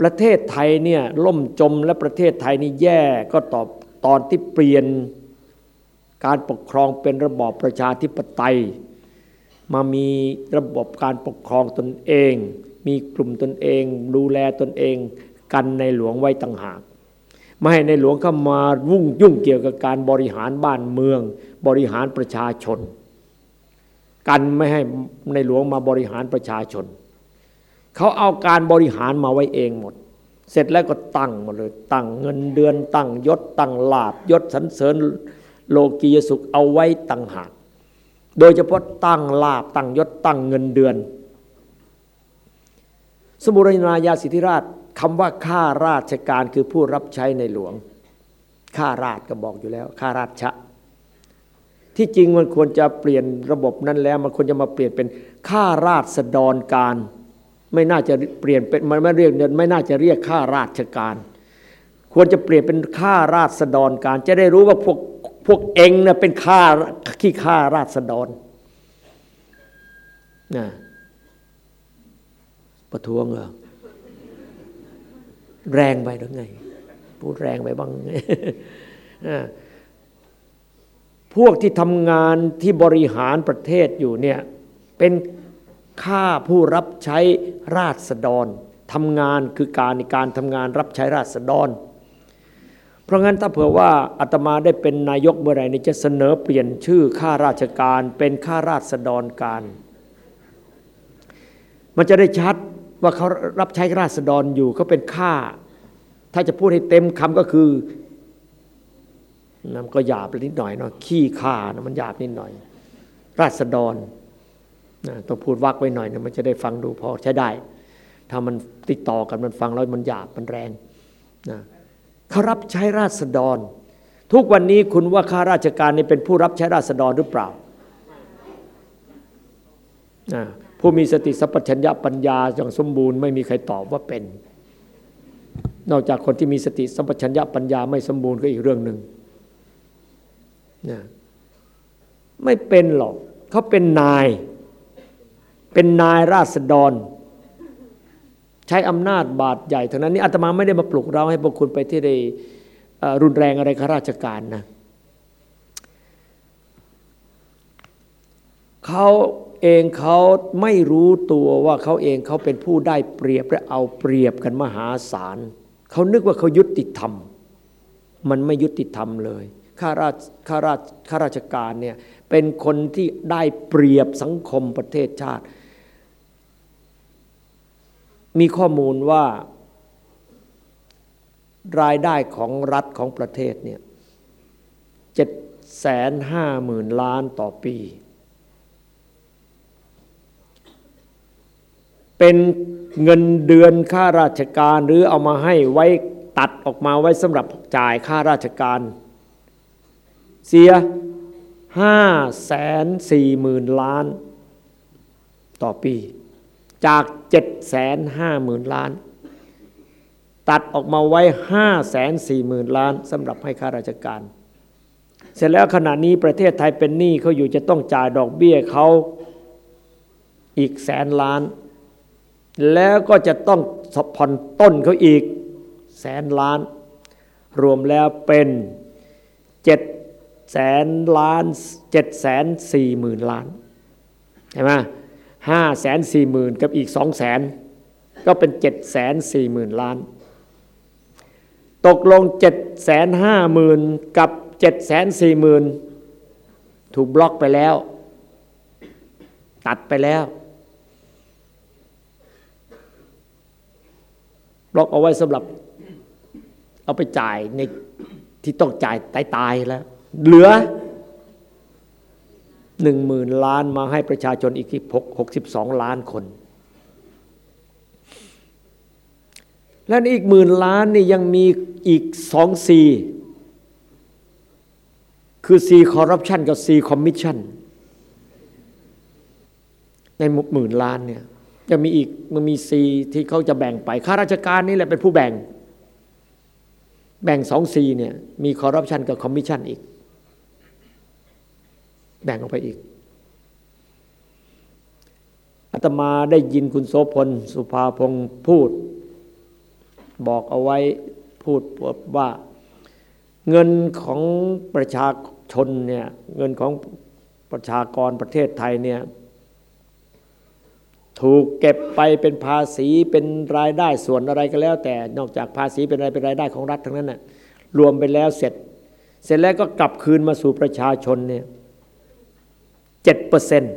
ประเทศไทยเนี่ยล่มจมและประเทศไทยนี่แย่ก็ตอบตอนที่เปลี่ยน การปกครองเป็นระบอบประชาธิปไตย มามีระบบการปกครองตนเอง มีกลุ่มตนเอง ดูแลตนเอง กันในหลวงไว้ต่างหากไม่ให้ในหลวงเข้ามาวุ่งยุ่งเกี่ยวกับการบริหารบ้านเมือง บริหารประชาชน กันไม่ให้ในหลวงมาบริหารประชาชน เขาเอาการบริหารมาไว้เองหมด เสร็จแล้วก็ตั้งมาเลย ตั้งเงินเดือน ตั้งยศ ตั้งลาบยศสันเสริญ โลกียสุขเอาไว้ตั้งหาก โดยเฉพาะตั้งลาบตั้งยศตั้งเงินเดือน สมุรนายาสิทธิราชคำว่าข้าราชการคือผู้รับใช้ในหลวงข้าราชก็บอกอยู่แล้วข้าราชะ ที่จริงมันควรจะเปลี่ยนระบบนั้นแล้ว มันควรจะมาเปลี่ยนเป็นข้าราชดรการ ไม่น่าจะเปลี่ยนเป็นมันไม่เรียกไม่น่าจะเรียกข้าราชการ ควรจะเปลี่ยนเป็นข้าราชดรการ จะได้รู้ว่าพวก พวกเองนะเป็นข้าขี้ข้าราชดรนะประท้วงเหรอแรงไปหรือไง พูดแรงไปบ้างพวกที่ทำงานที่บริหารประเทศอยู่เนี่ยเป็นข้าผู้รับใช้ราษฎรทำงานคือการในการทำงานรับใช้ราษฎร เพราะงั้นถ้าเผื่อว่าอาตมาได้เป็นนายกเมื่อไรนี่จะเสนอเปลี่ยนชื่อข้าราชการเป็นข้าราษฎรการ มันจะได้ชัดว่าเขารับใช้ราษฎรอยู่เขาเป็นข้าถ้าจะพูดให้เต็มคำก็คือนันก็หยาบนิดหน่อยเนาะขี้ข้านะมันหยาบนิดหน่อย ราษฎรนะต้องพูดวักไว้หน่อยนะมันจะได้ฟังดูพอใช้ได้ ถ้ามันติดต่อกันมันฟังแล้วมันหยาบมันแรงนะ เขารับใช้ราษฎร ทุกวันนี้คุณว่าข้าราชการนี่เป็นผู้รับใช้ราษฎรหรือเปล่า ผู้มีสติสัพพัญญะปัญญาอย่างสมบูรณ์ไม่มีใครตอบว่าเป็น นอกจากคนที่มีสติสัพพัญญะปัญญาไม่สมบูรณ์ก็อีกเรื่องหนึ่งนะไม่เป็นหรอกเขาเป็นนาย เป็นนายราษฎร ใช้อำนาจบาดใหญ่เท่านั้นนี่อาตมาไม่ได้มาปลุกเราให้พวกคุณไปที่ได้รุนแรงอะไรข้าราชการนะเขาเองเขาไม่รู้ตัวว่าเขาเองเขาเป็นผู้ได้เปรียบและเอาเปรียบกันมหาศาลเขานึกว่าเขายุติธรรม มันไม่ยุติธรรมเลยข้าราชข้าราชข้าราชการเนี่ยเป็นคนที่ได้เปรียบสังคมประเทศชาติ มีข้อมูลว่ารายได้ของรัฐของประเทศเนี่ยเจ็ดแสนห้าหมื่นล้านต่อปี เป็นเงินเดือนค่าราชการหรือเอามาให้ไว้ตัดออกมาไว้สำหรับจ่ายค่าราชการ เสียห้าแสนสี่หมื่นล้านต่อปี จากเจ็ดแสนห้าหมื่นล้าน ตัดออกมาไว้ห้าแสนสี่หมื่นล้านสำหรับให้ข้าราชการ เสร็จแล้วขณะนี้ประเทศไทยเป็นหนี้เขาอยู่จะต้องจ่ายดอกเบี้ยเขาอีกแสนล้าน แล้วก็จะต้องผ่อนต้นเขาอีกแสนล้าน รวมแล้วเป็นเจ็ดแสนล้านเจ็ดแสนสี่หมื่นล้าน เห็นไหม ห้าแสนสี่หมื่นกับอีกสองแสนก็เป็นเจ็ดแสนสี่หมื่นล้าน ตกลงเจ็ดแสนห้าหมื่นกับเจ็ดแสนสี่หมื่นถูกบล็อกไปแล้ว ตัดไปแล้วบล็อกเอาไว้สำหรับ เอาไปจ่ายในที่ต้องจ่ายตายๆแล้ว เหลือ หนึ่งหมื่นล้านมาให้ประชาชนอีกที่หกสิบสองล้านคน และอีกหมื่นล้านนี่ยังมีอีกสองซีคือซีคอร์รัปชันกับซีคอมมิชชั่นในหมื่นล้านเนี่ยจะมีอีกมันมี C ที่เขาจะแบ่งไปข้าราชการนี่แหละเป็นผู้แบ่ง แบ่งสอง C เนี่ยมีคอร์รัปชันกับคอมมิชชั่นอีก แบ่งออกไปอีกอาตมาได้ยินคุณโสพลสุภาพงศ์พูด บอกเอาไว้พูดว่า เงินของประชาชนเนี่ยเงินของประชากรประเทศไทยเนี่ยถูกเก็บไปเป็นภาษีเป็นรายได้ส่วนอะไรก็แล้ว แต่นอกจากภาษีเป็นอะไรเป็นรายได้ของรัฐทั้งนั้นน่ะรวมไปแล้วเสร็จ เสร็จแล้วก็กลับคืนมาสู่ประชาชนเนี่ย เจ็ดเปอร์เซ็นต์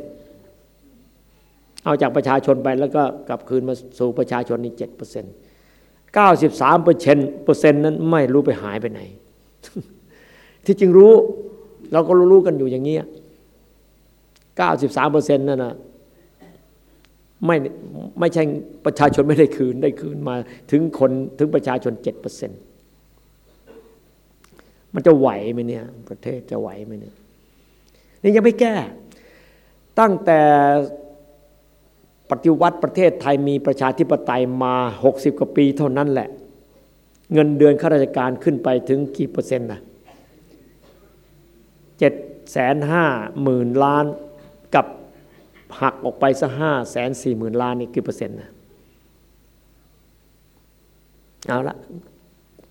เอาจากประชาชนไปแล้วก็กลับคืนมาสู่ประชาชนนี่เจ็ดเปอร์เซ็นต์เก้าสิบสามเปอร์เซ็นต์เปอร์เซ็นต์นั้นไม่รู้ไปหายไปไหน ที่จริงรู้ เราก็รู้กันอยู่อย่างเงี้ยเก้าสิบสามเปอร์เซ็นต์นั่นนะไม่ไม่ใช่ประชาชนไม่ได้คืนได้คืนมาถึงคนถึงประชาชนเจ็ดเปอร์เซ็นต์มันจะไหวไหมเนี่ย ประเทศจะไหวไหมเนี่ยนี่ยังไม่แก้ ตั้งแต่ปฏิวัติประเทศไทยมีประชาธิปไตยมา 60 กว่าปีเท่านั้นแหละ เงินเดือนข้าราชการขึ้นไปถึงกี่เปอร์เซ็นต์นะเจ็ดแสนห้าหมื่นล้านกับหักออกไปสักห้าแสนสี่หมื่นล้านนี่กี่เปอร์เซ็นต์นะเอาละ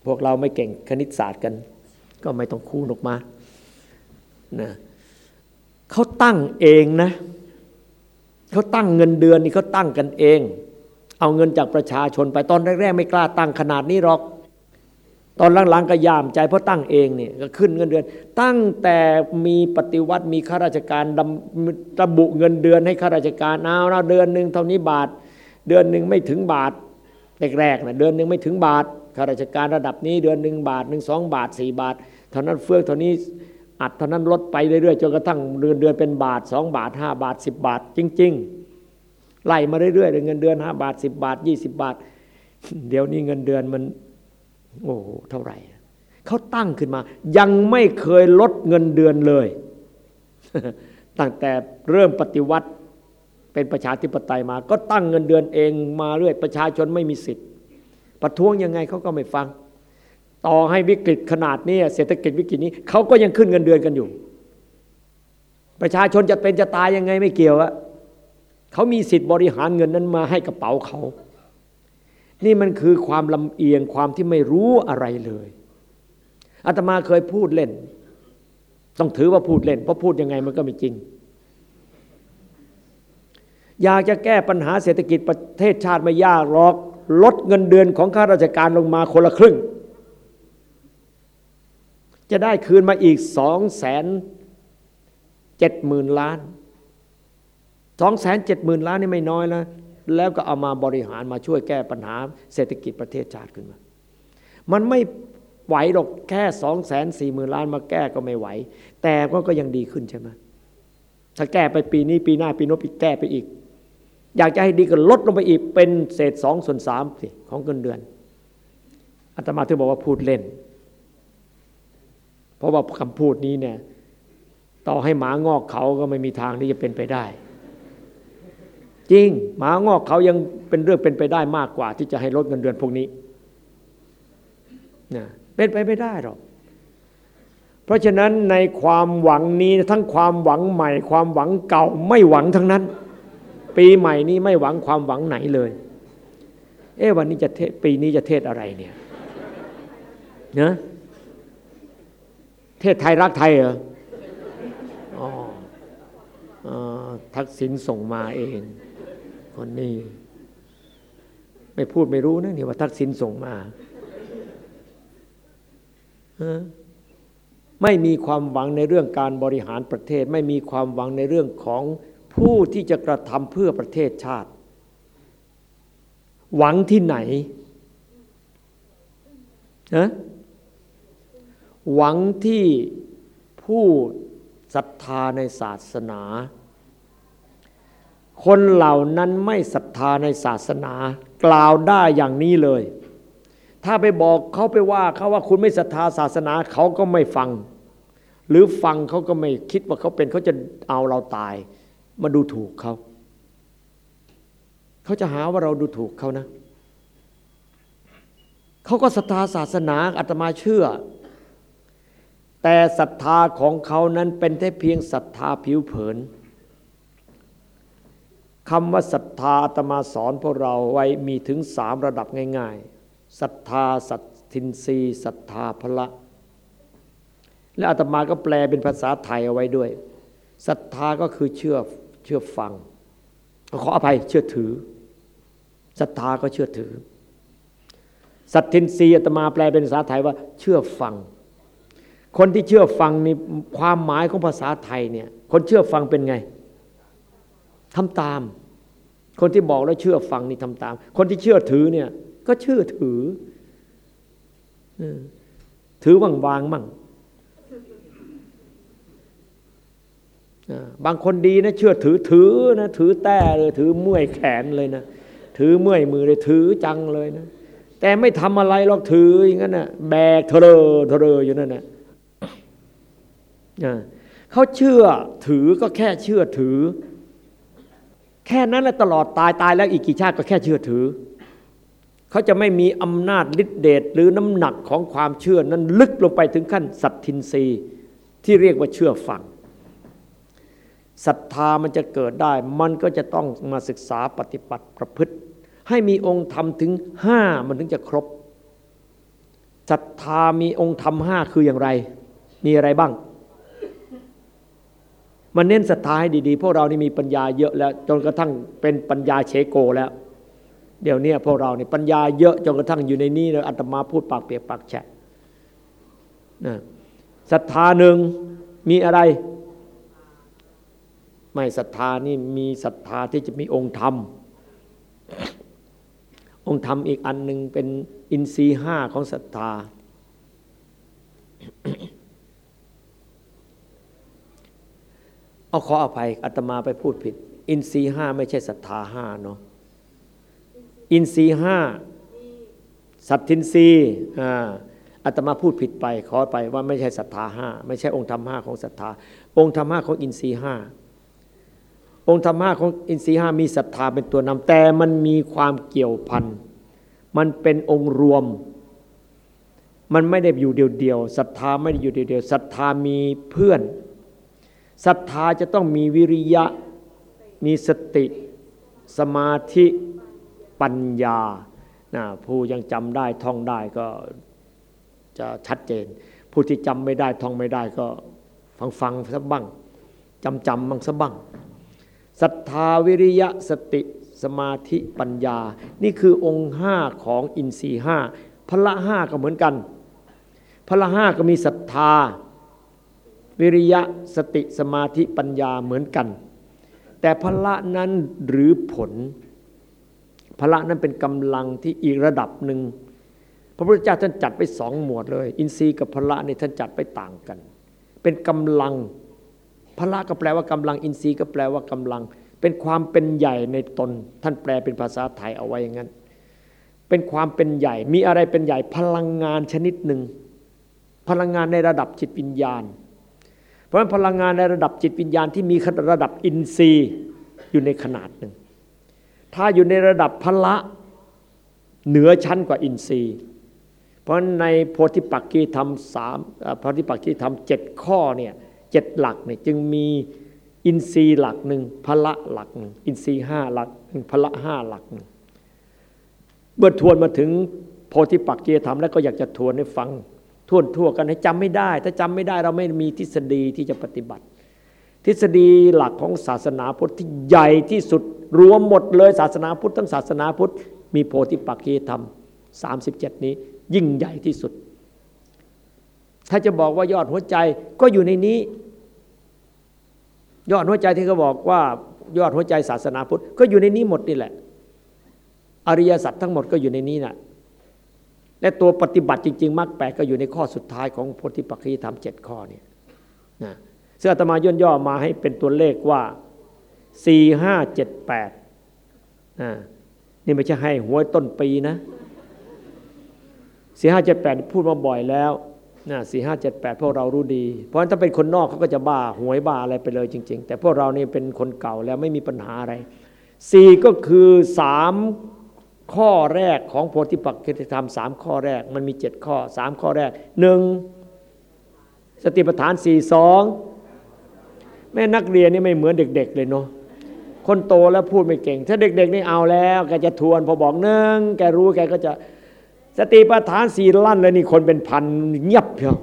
พวกเราไม่เก่งคณิตศาสตร์กัน ก็ไม่ต้องคูณออกมานะ เขาตั้งเองนะเขาตั้งเงินเดือนนี่เขาตั้งกันเอง เอาเงินจากประชาชนไปตอนแรกๆไม่กล้าตั้งขนาดนี้หรอก ตอนหลังๆก็ยามใจเพราะตั้งเองเนี่ยก็ขึ้นเงินเดือน ตั้งแต่มีปฏิวัติมีข้าราชการระบุเงินเดือนให้ข้าราชการเอาเราเดือนหนึ่งเท่านี้บาท เดือนหนึ่งไม่ถึงบาทแรกๆนะเดือนหนึ่งไม่ถึงบาทข้าราชการระดับนี้เดือนหนึ่งบาทหนึ่งสองบาทสี่บาท เท่านั้นเฟื่องเท่านี้ อัดเท่านั้นลดไปเรื่อยๆจนกระทั่งเดือนเดือนเป็นบาทสองบาทห้าบาทสิบบาท จริง ๆ ไล่มาเรื่อยๆเงินเดือนห้าบาทสิบบาทยี่สิบบาท เดี๋ยวนี้เงินเดือนมัน โอ้เท่าไหร่เขาตั้งขึ้นมา ยังไม่เคยลดเงินเดือนเลย ตั้งแต่เริ่มปฏิวัติเป็นประชาธิปไตยมา ก็ตั้งเงินเดือนเองมาเรื่อยประชาชนไม่มีสิทธิ์ ประท้วงยังไงเขาก็ไม่ฟัง ต่อให้วิกฤตขนาดนี้เศรษฐกิจวิกฤตนี้เขาก็ยังขึ้นเงินเดือนกันอยู่ ประชาชนจะเป็นจะตายยังไงไม่เกี่ยวอะเขามีสิทธิ์บริหารเงินนั้นมาให้กระเป๋าเขา นี่มันคือความลำเอียงความที่ไม่รู้อะไรเลยอาตมาเคยพูดเล่น ต้องถือว่าพูดเล่น เพราะพูดยังไงมันก็ไม่จริง อยากจะแก้ปัญหาเศรษฐกิจประเทศชาติไม่ยากหรอกลดเงินเดือนของข้าราชการลงมาคนละครึ่ง จะได้คืนมาอีกสองแสนเจ็ดหมื่นล้านสองแสนเจ็ดหมื่นล้านนี่ไม่น้อยนะแล้วก็เอามาบริหารมาช่วยแก้ปัญหาเศรษฐกิจประเทศชาติขึ้นมา มันไม่ไหวหรอกแค่สองแสนสี่หมื่นล้านมาแก้ก็ไม่ไหว แต่ก็ก็ยังดีขึ้นใช่ไหมถ้าแก้ไปปีนี้ปีหน้าปีโน้นปีแก้ไปอีก อยากจะให้ดีก็ลดลงไปอีกเป็นเศษสองส่วนสามสิของเงินเดือนอาตมาถึงบอกว่าพูดเล่น ราะว่าคำพูดนี้เนี่ย ต่อให้หมางอกเขาก็ไม่มีทางที่จะเป็นไปได้ จริงหมางอกเขายังเป็นเรื่องเป็นไปได้มากกว่า ที่จะให้ลดเงินเดือนพวกนี้นะเป็นไปไม่ได้หรอกเพราะฉะนั้นในความหวังนี้ทั้งความหวังใหม่ ความหวังเก่าไม่หวังทั้งนั้น ปีใหม่นี้ไม่หวังความหวังไหนเลย เอ๊ะวันนี้จะเทศปีนี้จะเทศอะไรเนี่ยเนะ เทศไทยรักไทยเหรออ๋อทักษิณส่งมาเอง คนนี้ ไม่พูดไม่รู้นะนี่ว่าทักษิณส่งมาไม่มีความหวังในเรื่องการบริหารประเทศ ไม่มีความหวังในเรื่องของผู้ที่จะกระทำเพื่อประเทศชาติ หวังที่ไหนนะ หวังที่ผู้ศรัทธาในศาสนา คนเหล่านั้นไม่ศรัทธาในศาสนา กล่าวได้อย่างนี้เลย ถ้าไปบอกเขาไปว่าเขาว่าคุณไม่ศรัทธาศาสนาเขาก็ไม่ฟัง หรือฟังเขาก็ไม่คิดว่าเขาเป็นเขาจะเอาเราตาย มาดูถูกเขาเขาจะหาว่าเราดูถูกเขานะเขาก็ศรัทธาศาสนาอาตมาเชื่อ แต่ศรัทธาของเขานั้นเป็นแค่เพียงศรัทธาผิวเผินคำว่าศรัทธาอาตมาสอนพวกเราไว้มีถึงสามระดับง่ายๆศรัทธาสัตทินรีศรัทธาพละ และอาตมาก็แปลเป็นภาษาไทยเอาไว้ด้วยศรัทธาก็คือเชื่อเชื่อฟัง ขออภัยเชื่อถือศรัทธาก็เชื่อถือ สัตทินรีอาตมาแปลเป็นภาษาไทยว่า เชื่อฟัง คนที่เชื่อฟังนี่ความหมายของภาษาไทยเนี่ย คนเชื่อฟังเป็นไงทำตาม คนที่บอกแล้วเชื่อฟังนี่ทำตาม คนที่เชื่อถือเนี่ย ก็เชื่อถือถือวางวางมั่งบางคนดีนะเชื่อถือถือนะถือแต่เลยถือเมื่อยแขนเลยนะถือเมื่อยมือเลยถือจังเลยนะแต่ไม่ทำอะไรหรอกถืออย่างนั้นนะแบกเทเรเทเรอยู่นั่นน่ะ เขาเชื่อถือก็แค่เชื่อถือ แค่นั้นแหละตลอดตายตายแล้วอีกกี่ชาติก็แค่เชื่อถือ เขาจะไม่มีอำนาจฤทธิเดชหรือน้ำหนักของความเชื่อนั้นลึกลงไปถึงขั้นสัตทินรีที่เรียกว่าเชื่อฟังศรัทธามันจะเกิดได้ มันก็จะต้องมาศึกษาปฏิบัติประพฤติ ให้มีองค์ธรรมถึงห้ามันถึงจะครบศรัทธามีองค์ธรรมห้าคืออย่างไร มีอะไรบ้าง มันเน้นศรัทธาให้ดีๆ พวกเรานี่มีปัญญาเยอะแล้ว จนกระทั่งเป็นปัญญาเชโกแล้ว เดี๋ยวนี้พวกเรานี่ปัญญาเยอะจนกระทั่งอยู่ในนี้เลยอาตมาพูดปากเปียกปากแฉะนะศรัทธาหนึ่งมีอะไร ไม่ศรัทธานี่มีศรัทธาที่จะมีองค์ธรรม องค์ธรรมอีกอันหนึ่งเป็นอินทรีห้าของศรัทธา เอาขออภัยอาตมาไปพูดผิด อินทรีห้าไม่ใช่ศรัทธาห้าเนาะอินทรีห้าสัตทินทรีอ่าอาตมาพูดผิดไปขอไปว่าไม่ใช่ศรัทธาห้าไม่ใช่องค์ธรรมห้าของศรัทธา องค์ธรรมห้าของอินทรีห้าองค์ธรรมห้าของอินทรีห้ามีศรัทธาเป็นตัวนำแต่มันมีความเกี่ยวพันมันเป็นองค์รวม มันไม่ได้อยู่เดียวๆศรัทธาไม่ได้อยู่เดียวๆศรัทธามีเพื่อน ศรัทธาจะต้องมีวิริยะ มีสติ สมาธิปัญญานะผู้ยังจำได้ท่องได้ก็จะชัดเจน ผู้ที่จำไม่ได้ท่องไม่ได้ก็ฟังฟังสักบ้างจำจำบ้างสักบ้างศรัทธาวิริยะสติสมาธิปัญญา นี่คือองค์ห้าของอินทรีห้าพละห้าก็เหมือนกันพละห้าก็มีศรัทธา วิริยะสติสมาธิปัญญาเหมือนกัน แต่พละนั้นหรือผลพละนั้นเป็นกำลังที่อีกระดับหนึ่งพระพุทธเจ้าท่านจัดไปสองหมวดเลย อินทรีย์กับพละนี่ท่านจัดไปต่างกัน เป็นกำลังพละก็แปลว่ากำลัง อินทรีย์ก็แปลว่ากำลัง เป็นความเป็นใหญ่ในตน ท่านแปลเป็นภาษาไทยเอาไว้อย่างนั้น เป็นความเป็นใหญ่ มีอะไรเป็นใหญ่พลังงานชนิดหนึ่งพลังงานในระดับจิตวิญญาณ ราะฉะนั้นพลังงานในระดับจิตวิญญาณที่มีระดับอินทรีย์อยู่ในขนาดหนึ่ง ถ้าอยู่ในระดับพละเหนือชั้นกว่าอินทรีย์ เพราะในโพธิปักกีธรรมสามโพธิปักกีธรรมเจ็ดข้อเนี่ยเจ็ดหลักเนี่ยจึงมีอินทรีย์หลักหนึ่งพละหลักหนึ่งอินทรีย์ห้าหลักหนึ่งพละห้าหลักหนึ่งเมื่อทวนมาถึงโพธิปักกีธรรมแล้วก็อยากจะทวนให้ฟัง ท่วนทั่วกันให้จำไม่ได้ ถ้าจำไม่ได้เราไม่มีทฤษฎีที่จะปฏิบัติ ทฤษฎีหลักของศาสนาพุทธที่ใหญ่ที่สุดรวมหมดเลยศาสนาพุทธทั้งศาสนาพุทธมีโพธิปักขีธรรม 37 นี้ ยิ่งใหญ่ที่สุด ถ้าจะบอกว่ายอดหัวใจก็อยู่ในนี้ ยอดหัวใจที่เขาบอกว่ายอดหัวใจศาสนาพุทธก็อยู่ในนี้หมดนี่แหละ อริยสัจทั้งหมดก็อยู่ในนี้นะ่ะ และตัวปฏิบัติจริง ๆมรรคแปดก็อยู่ในข้อสุดท้ายของโพธิปัจจีธรรมเจ็ดข้อนี่นะเสื้อตมาย่นย่อมาให้เป็นตัวเลขว่าสี่ห้าเจ็ดแปดนี่ไม่ใช่ให้หวยต้นปีนะสี่ห้าเจ็ดแปดพูดมาบ่อยแล้วนะสี่ห้าเจ็ดแปดพวกเรารู้ดี เพราะฉะนั้นถ้าเป็นคนนอกเขาก็จะบ้าหวยบ้าอะไรไปเลยจริง ๆ แต่พวกเรานี่เป็นคนเก่าแล้วไม่มีปัญหาอะไรสี่ก็คือสาม ข้อแรกของโพธิปักขิธรรมสามข้อแรกมันมีเจ็ดข้อสามข้อแรกหนึ่งสติปัฏฐานสี่สองแม่นักเรียนนี่ไม่เหมือนเด็ก ๆ เลยเนาะคนโตแล้วพูดไม่เก่ง ถ้าเด็ก ๆ นี่เอาแล้วแกจะทวนพอบอกหนึ่งแกรู้แกก็จะสติปัฏฐานสี่ลั่นเลยนี่คนเป็นพันเงียบเพียว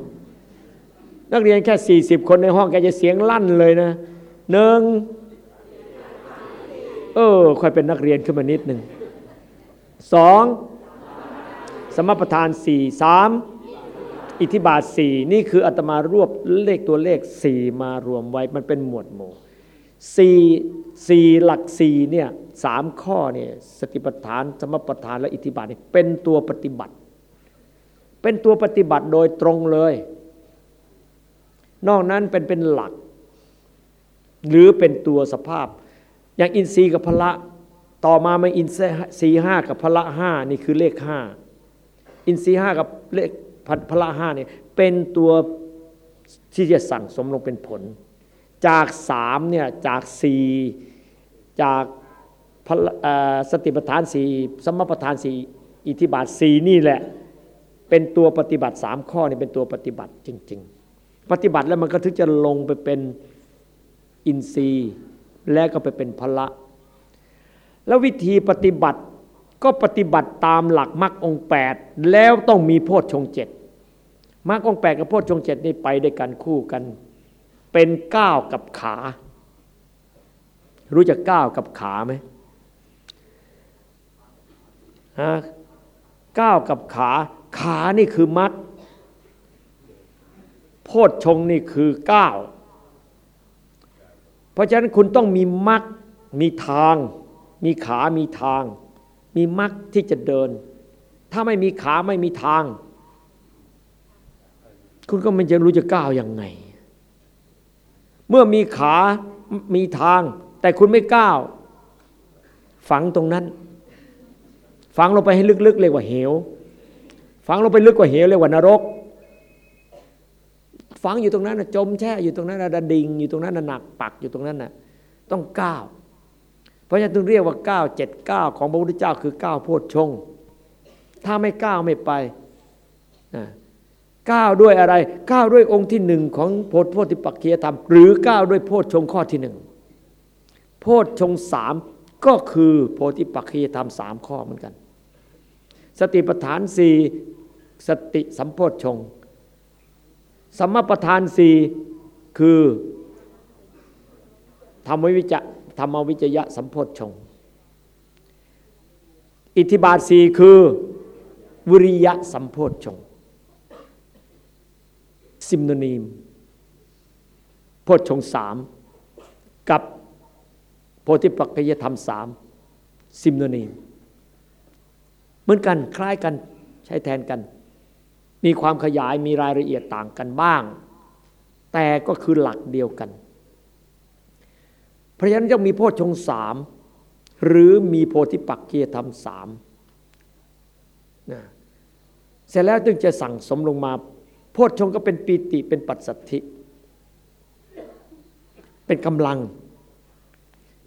นักเรียนแค่สี่สิบคนในห้องแกจะเสียงลั่นเลยนะหนึ่งเออค่อยเป็นนักเรียนขึ้นมานิดหนึ่ง สองสมประทานสี่สามอิทธิบาทสี่นี่คืออาตมารวบเลขตัวเลขสี่มารวมไว้มันเป็นหมวดหมู่สี่สี่หลักสี่เนี่ยสามข้อเนี่ยสติปัฏฐานสมปัฏฐานและอิทธิบาทนี่เป็นตัวปฏิบัติ เป็นตัวปฏิบัติโดยตรงเลย นอกนั้นเป็นเป็นหลัก หรือเป็นตัวสภาพ อย่างอินทรีย์กับพละ ต่อมามาอินทรีห้ากับพละห้านี่คือเลขห้าอินทรีห้ากับเลขพละห้าเนี่ยเป็นตัวที่จะสั่งสมลงเป็นผล จากสามเนี่ยจากสี่จากสติปัฏฐานสี่สมปัฏฐานสี่อิทธิบาทสี่นี่แหละ เป็นตัวปฏิบัติสามข้อนี่เป็นตัวปฏิบัติจริง ๆ ปฏิบัติแล้วมันก็ถึงจะลงไปเป็นอินทรีย์ และก็ไปเป็นพละ แล้ววิธีปฏิบัติก็ปฏิบัติตามหลักมรรคองแปดแล้วต้องมีโพชฌงเจ็ดมรรคองแปดกับโพชฌงเจ็ดนี่ไปด้วยกันคู่กัน เป็นก้าวกับขา รู้จักก้าวกับขาไหมฮะก้าวกับขาขานี่คือมัด โพชฌงนี่คือก้าวเพราะฉะนั้นคุณต้องมีมัดมีทาง มีขา มีทาง มีมัดที่จะเดิน ถ้าไม่มีขาไม่มีทาง คุณก็ไม่จะรู้จะก้าวยังไง เมื่อมีขา มีทาง แต่คุณไม่ก้าว ฝังตรงนั้น ฝังลงไปให้ลึกๆเรียกว่าเหว ฝังลงไปลึกกว่าเหวเรียกว่านรก ฝังอยู่ตรงนั้นนะจมแช่อยู่ตรงนั้นนะดิ่งอยู่ตรงนั้นนะหนักปักอยู่ตรงนั้นนะต้องก้าว เพราะฉะนั้นต้งเรียกว่าก้าเจ็ดก้าของพระพุทธเจ้าคือก้าโพชฌงถ้าไม่ก้าวไม่ไปก้าวด้วยอะไรก้าวด้วยองค์ที่หนึ่งของโพธิโพธิปักเคียธรรม หรือก้าวด้วยโพชฌงข้อที่หนึ่งโพชฌงสามก็คือโพธิปักเคียธรรมสามข้อเหมือนกัน สติปัฏฐานสี่สติสัมโพชฌงสัมมาประธานสี่คือธรรมวิจ ธรรมวิจยะสัมโพชฌงอิทธิบาทสี่คือวิริยะสัมโพชฌงซิมโนนีม โพชฌงสามกับโพธิปักจยธรรมสามซิมโนนีม เหมือนกันคล้ายกันใช้แทนกัน มีความขยายมีรายละเอียดต่างกันบ้าง แต่ก็คือหลักเดียวกัน เพราะฉะนั้นต้องมีโพชฌงสามหรือมีโพธิปักเกียธรรมสามนะเสร็จแล้วจึงจะสั่งสมลงมา โพชฌงก็เป็นปีติเป็นปัจสัทธิ เป็นกำลัง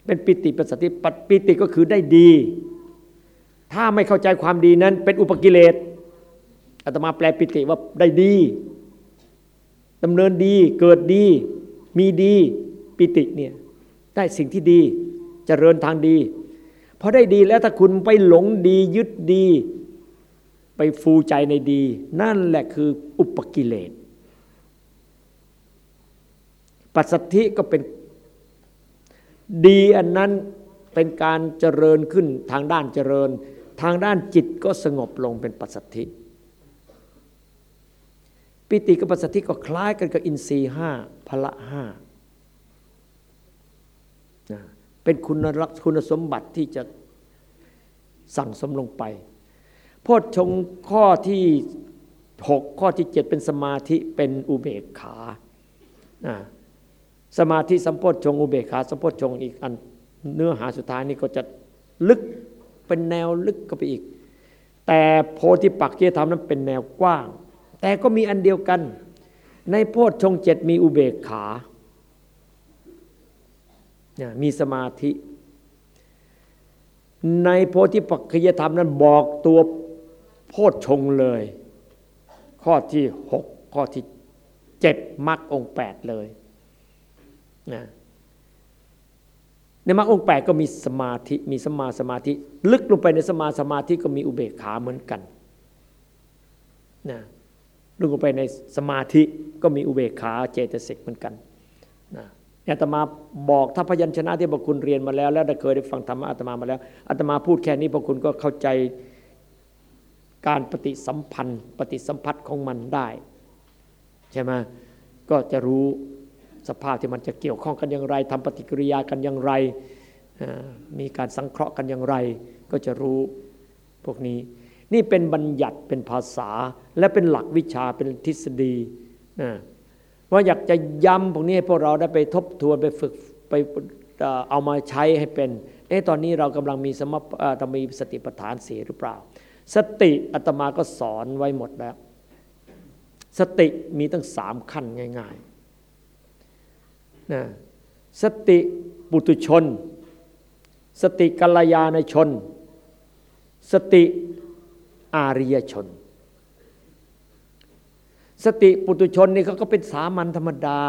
เป็นปิติปัจสัทธิปัปิติก็คือได้ดี ถ้าไม่เข้าใจความดีนั้น เป็นอุปกิเลสอาตมาแปลปิติว่าได้ดีดำเนินดีเกิดดี มีดีปิติเนี่ย ได้สิ่งที่ดีจเจริญทางดีพอได้ดีแล้วถ้าคุณไปหลงดียึดดี ไปฟูใจในดี นั่นแหละคืออุปกิเลสปัสสัทธิก็เป็นดีอันนั้นเป็นการเจริญขึ้นทางด้านเจริญ ทางด้านจิตก็สงบลงเป็นปัสสัทธิ ปิติกับปัสสัทธิก็คล้ายกันกับอินทรีห้าพละห้า เป็นคุณลักษคุณสมบัติที่จะสั่งสมลงไปโพชฌงข้อที่หกข้อที่เจ็ดเป็นสมาธิเป็นอุเบกขาสมาธิสัมโพชฌงอุเบกขาสัมโพชฌงอีกอันเนื้อหาสุดท้ายนี่ก็จะลึกเป็นแนวลึกก็ไปอีก แต่โพธิปักเกียธรรมนั้นเป็นแนวกว้าง แต่ก็มีอันเดียวกัน ในโพชฌงเจ็ดมีอุเบกขา มีสมาธิ ในโพธิปัจจยธรรมนั้นบอกตัวโพชฌงเลย ข้อที่หกข้อที่เจ็ดมรรคองแปดเลยนะในมรรคองแปดก็มีสมาธิมีสมาสมาธิ ลึกลงไปในสมาสมาธิก็มีอุเบกขาเหมือนกันนะลึกลงไปในสมาธิก็มีอุเบกขาเจตสิกเหมือนกัน เนะอาตมาบอกถ้าพยัญชนะที่พระคุณเรียนมาแล้ว แล้วเคยได้ฟังธรรมะอาตมามาแล้วอาตมาพูดแค่นี้พระคุณก็เข้าใจการปฏิสัมพันธ์ ปฏิสัมพัทธ์ของมันได้ใช่ไหมก็จะรู้สภาพที่มันจะเกี่ยวข้องกันอย่างไรทำปฏิกิริยากันอย่างไร มีการสังเคราะห์กันอย่างไร ก็จะรู้พวกนี้ นี่เป็นบัญญัติเป็นภาษาและเป็นหลักวิชาเป็นทฤษฎี ว่าอยากจะย้ำพวกนี้ให้พวกเราได้ไปทบทวนไปฝึกไปเอามาใช้ให้เป็นเอ๊ะตอนนี้เรากำลังมีสมตมีสติปัฏฐานสีหรือเปล่า สติอาตมาก็สอนไว้หมดแล้ว สติมีตั้งสามขั้นง่ายๆนะสติปุตุชน สติกัลยาณชน สติอาริยชน สติปุตุชนนี่เขาก็เป็นสามัญธรรมดา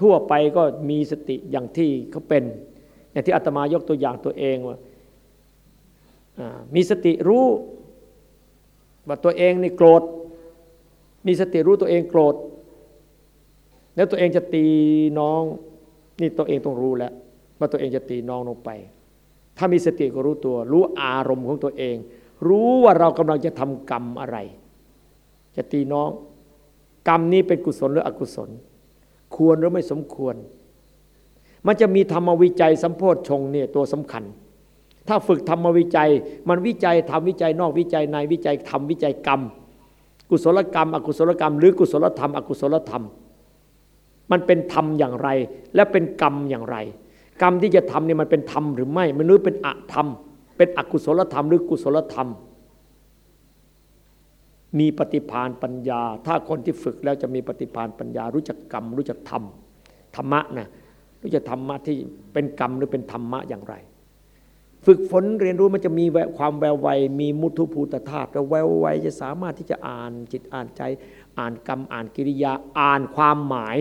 ทั่วไปก็มีสติอย่างที่เขาเป็น อย่างที่อาตมายกตัวอย่างตัวเองว่ามีสติรู้ว่าตัวเองนี่โกรธ มีสติรู้ตัวเองโกรธ แล้วตัวเองจะตีน้องนี่ตัวเองต้องรู้แล้วว่าตัวเองจะตีน้องลงไป ถ้ามีสติก็รู้ตัว รู้อารมณ์ของตัวเอง รู้ว่าเรากำลังจะทำกรรมอะไร จะตีน้อง กรรมนี้เป็นกุศลหรืออกุศล ควรหรือไม่สมควร มันจะมีธรรมวิจัยสัมโพธชงเนี่ยตัวสำคัญ ถ้าฝึกธรรมวิจัย มันวิจัยทำวิจัยนอกวิจัยในวิจัยทำวิจัยกรรม กุศลกรรม อกุศลกรรม หรือกุศลธรรม อกุศลธรรม มันเป็นธรรมอย่างไร และเป็นกรรมอย่างไร กรรมที่จะทำเนี่ยมันเป็นธรรมหรือไม่ มันหรือเป็นอธรรม เป็นอกุศลธรรม หรือกุศลธรรม มีปฏิพานปัญญา ถ้าคนที่ฝึกแล้วจะมีปฏิพานปัญญา รู้จักกรรม รู้จักธรรมธรรมะนะรู้จักธรรมะที่เป็นกรรมหรือเป็นธรรมะอย่างไร ฝึกฝนเรียนรู้มันจะมีความแววไวมีมุทุภูตธาตุแล้วแววไวจะสามารถที่จะอ่านจิตอ่านใจ อ่านกรรมอ่านกิริยาอ่านความหมาย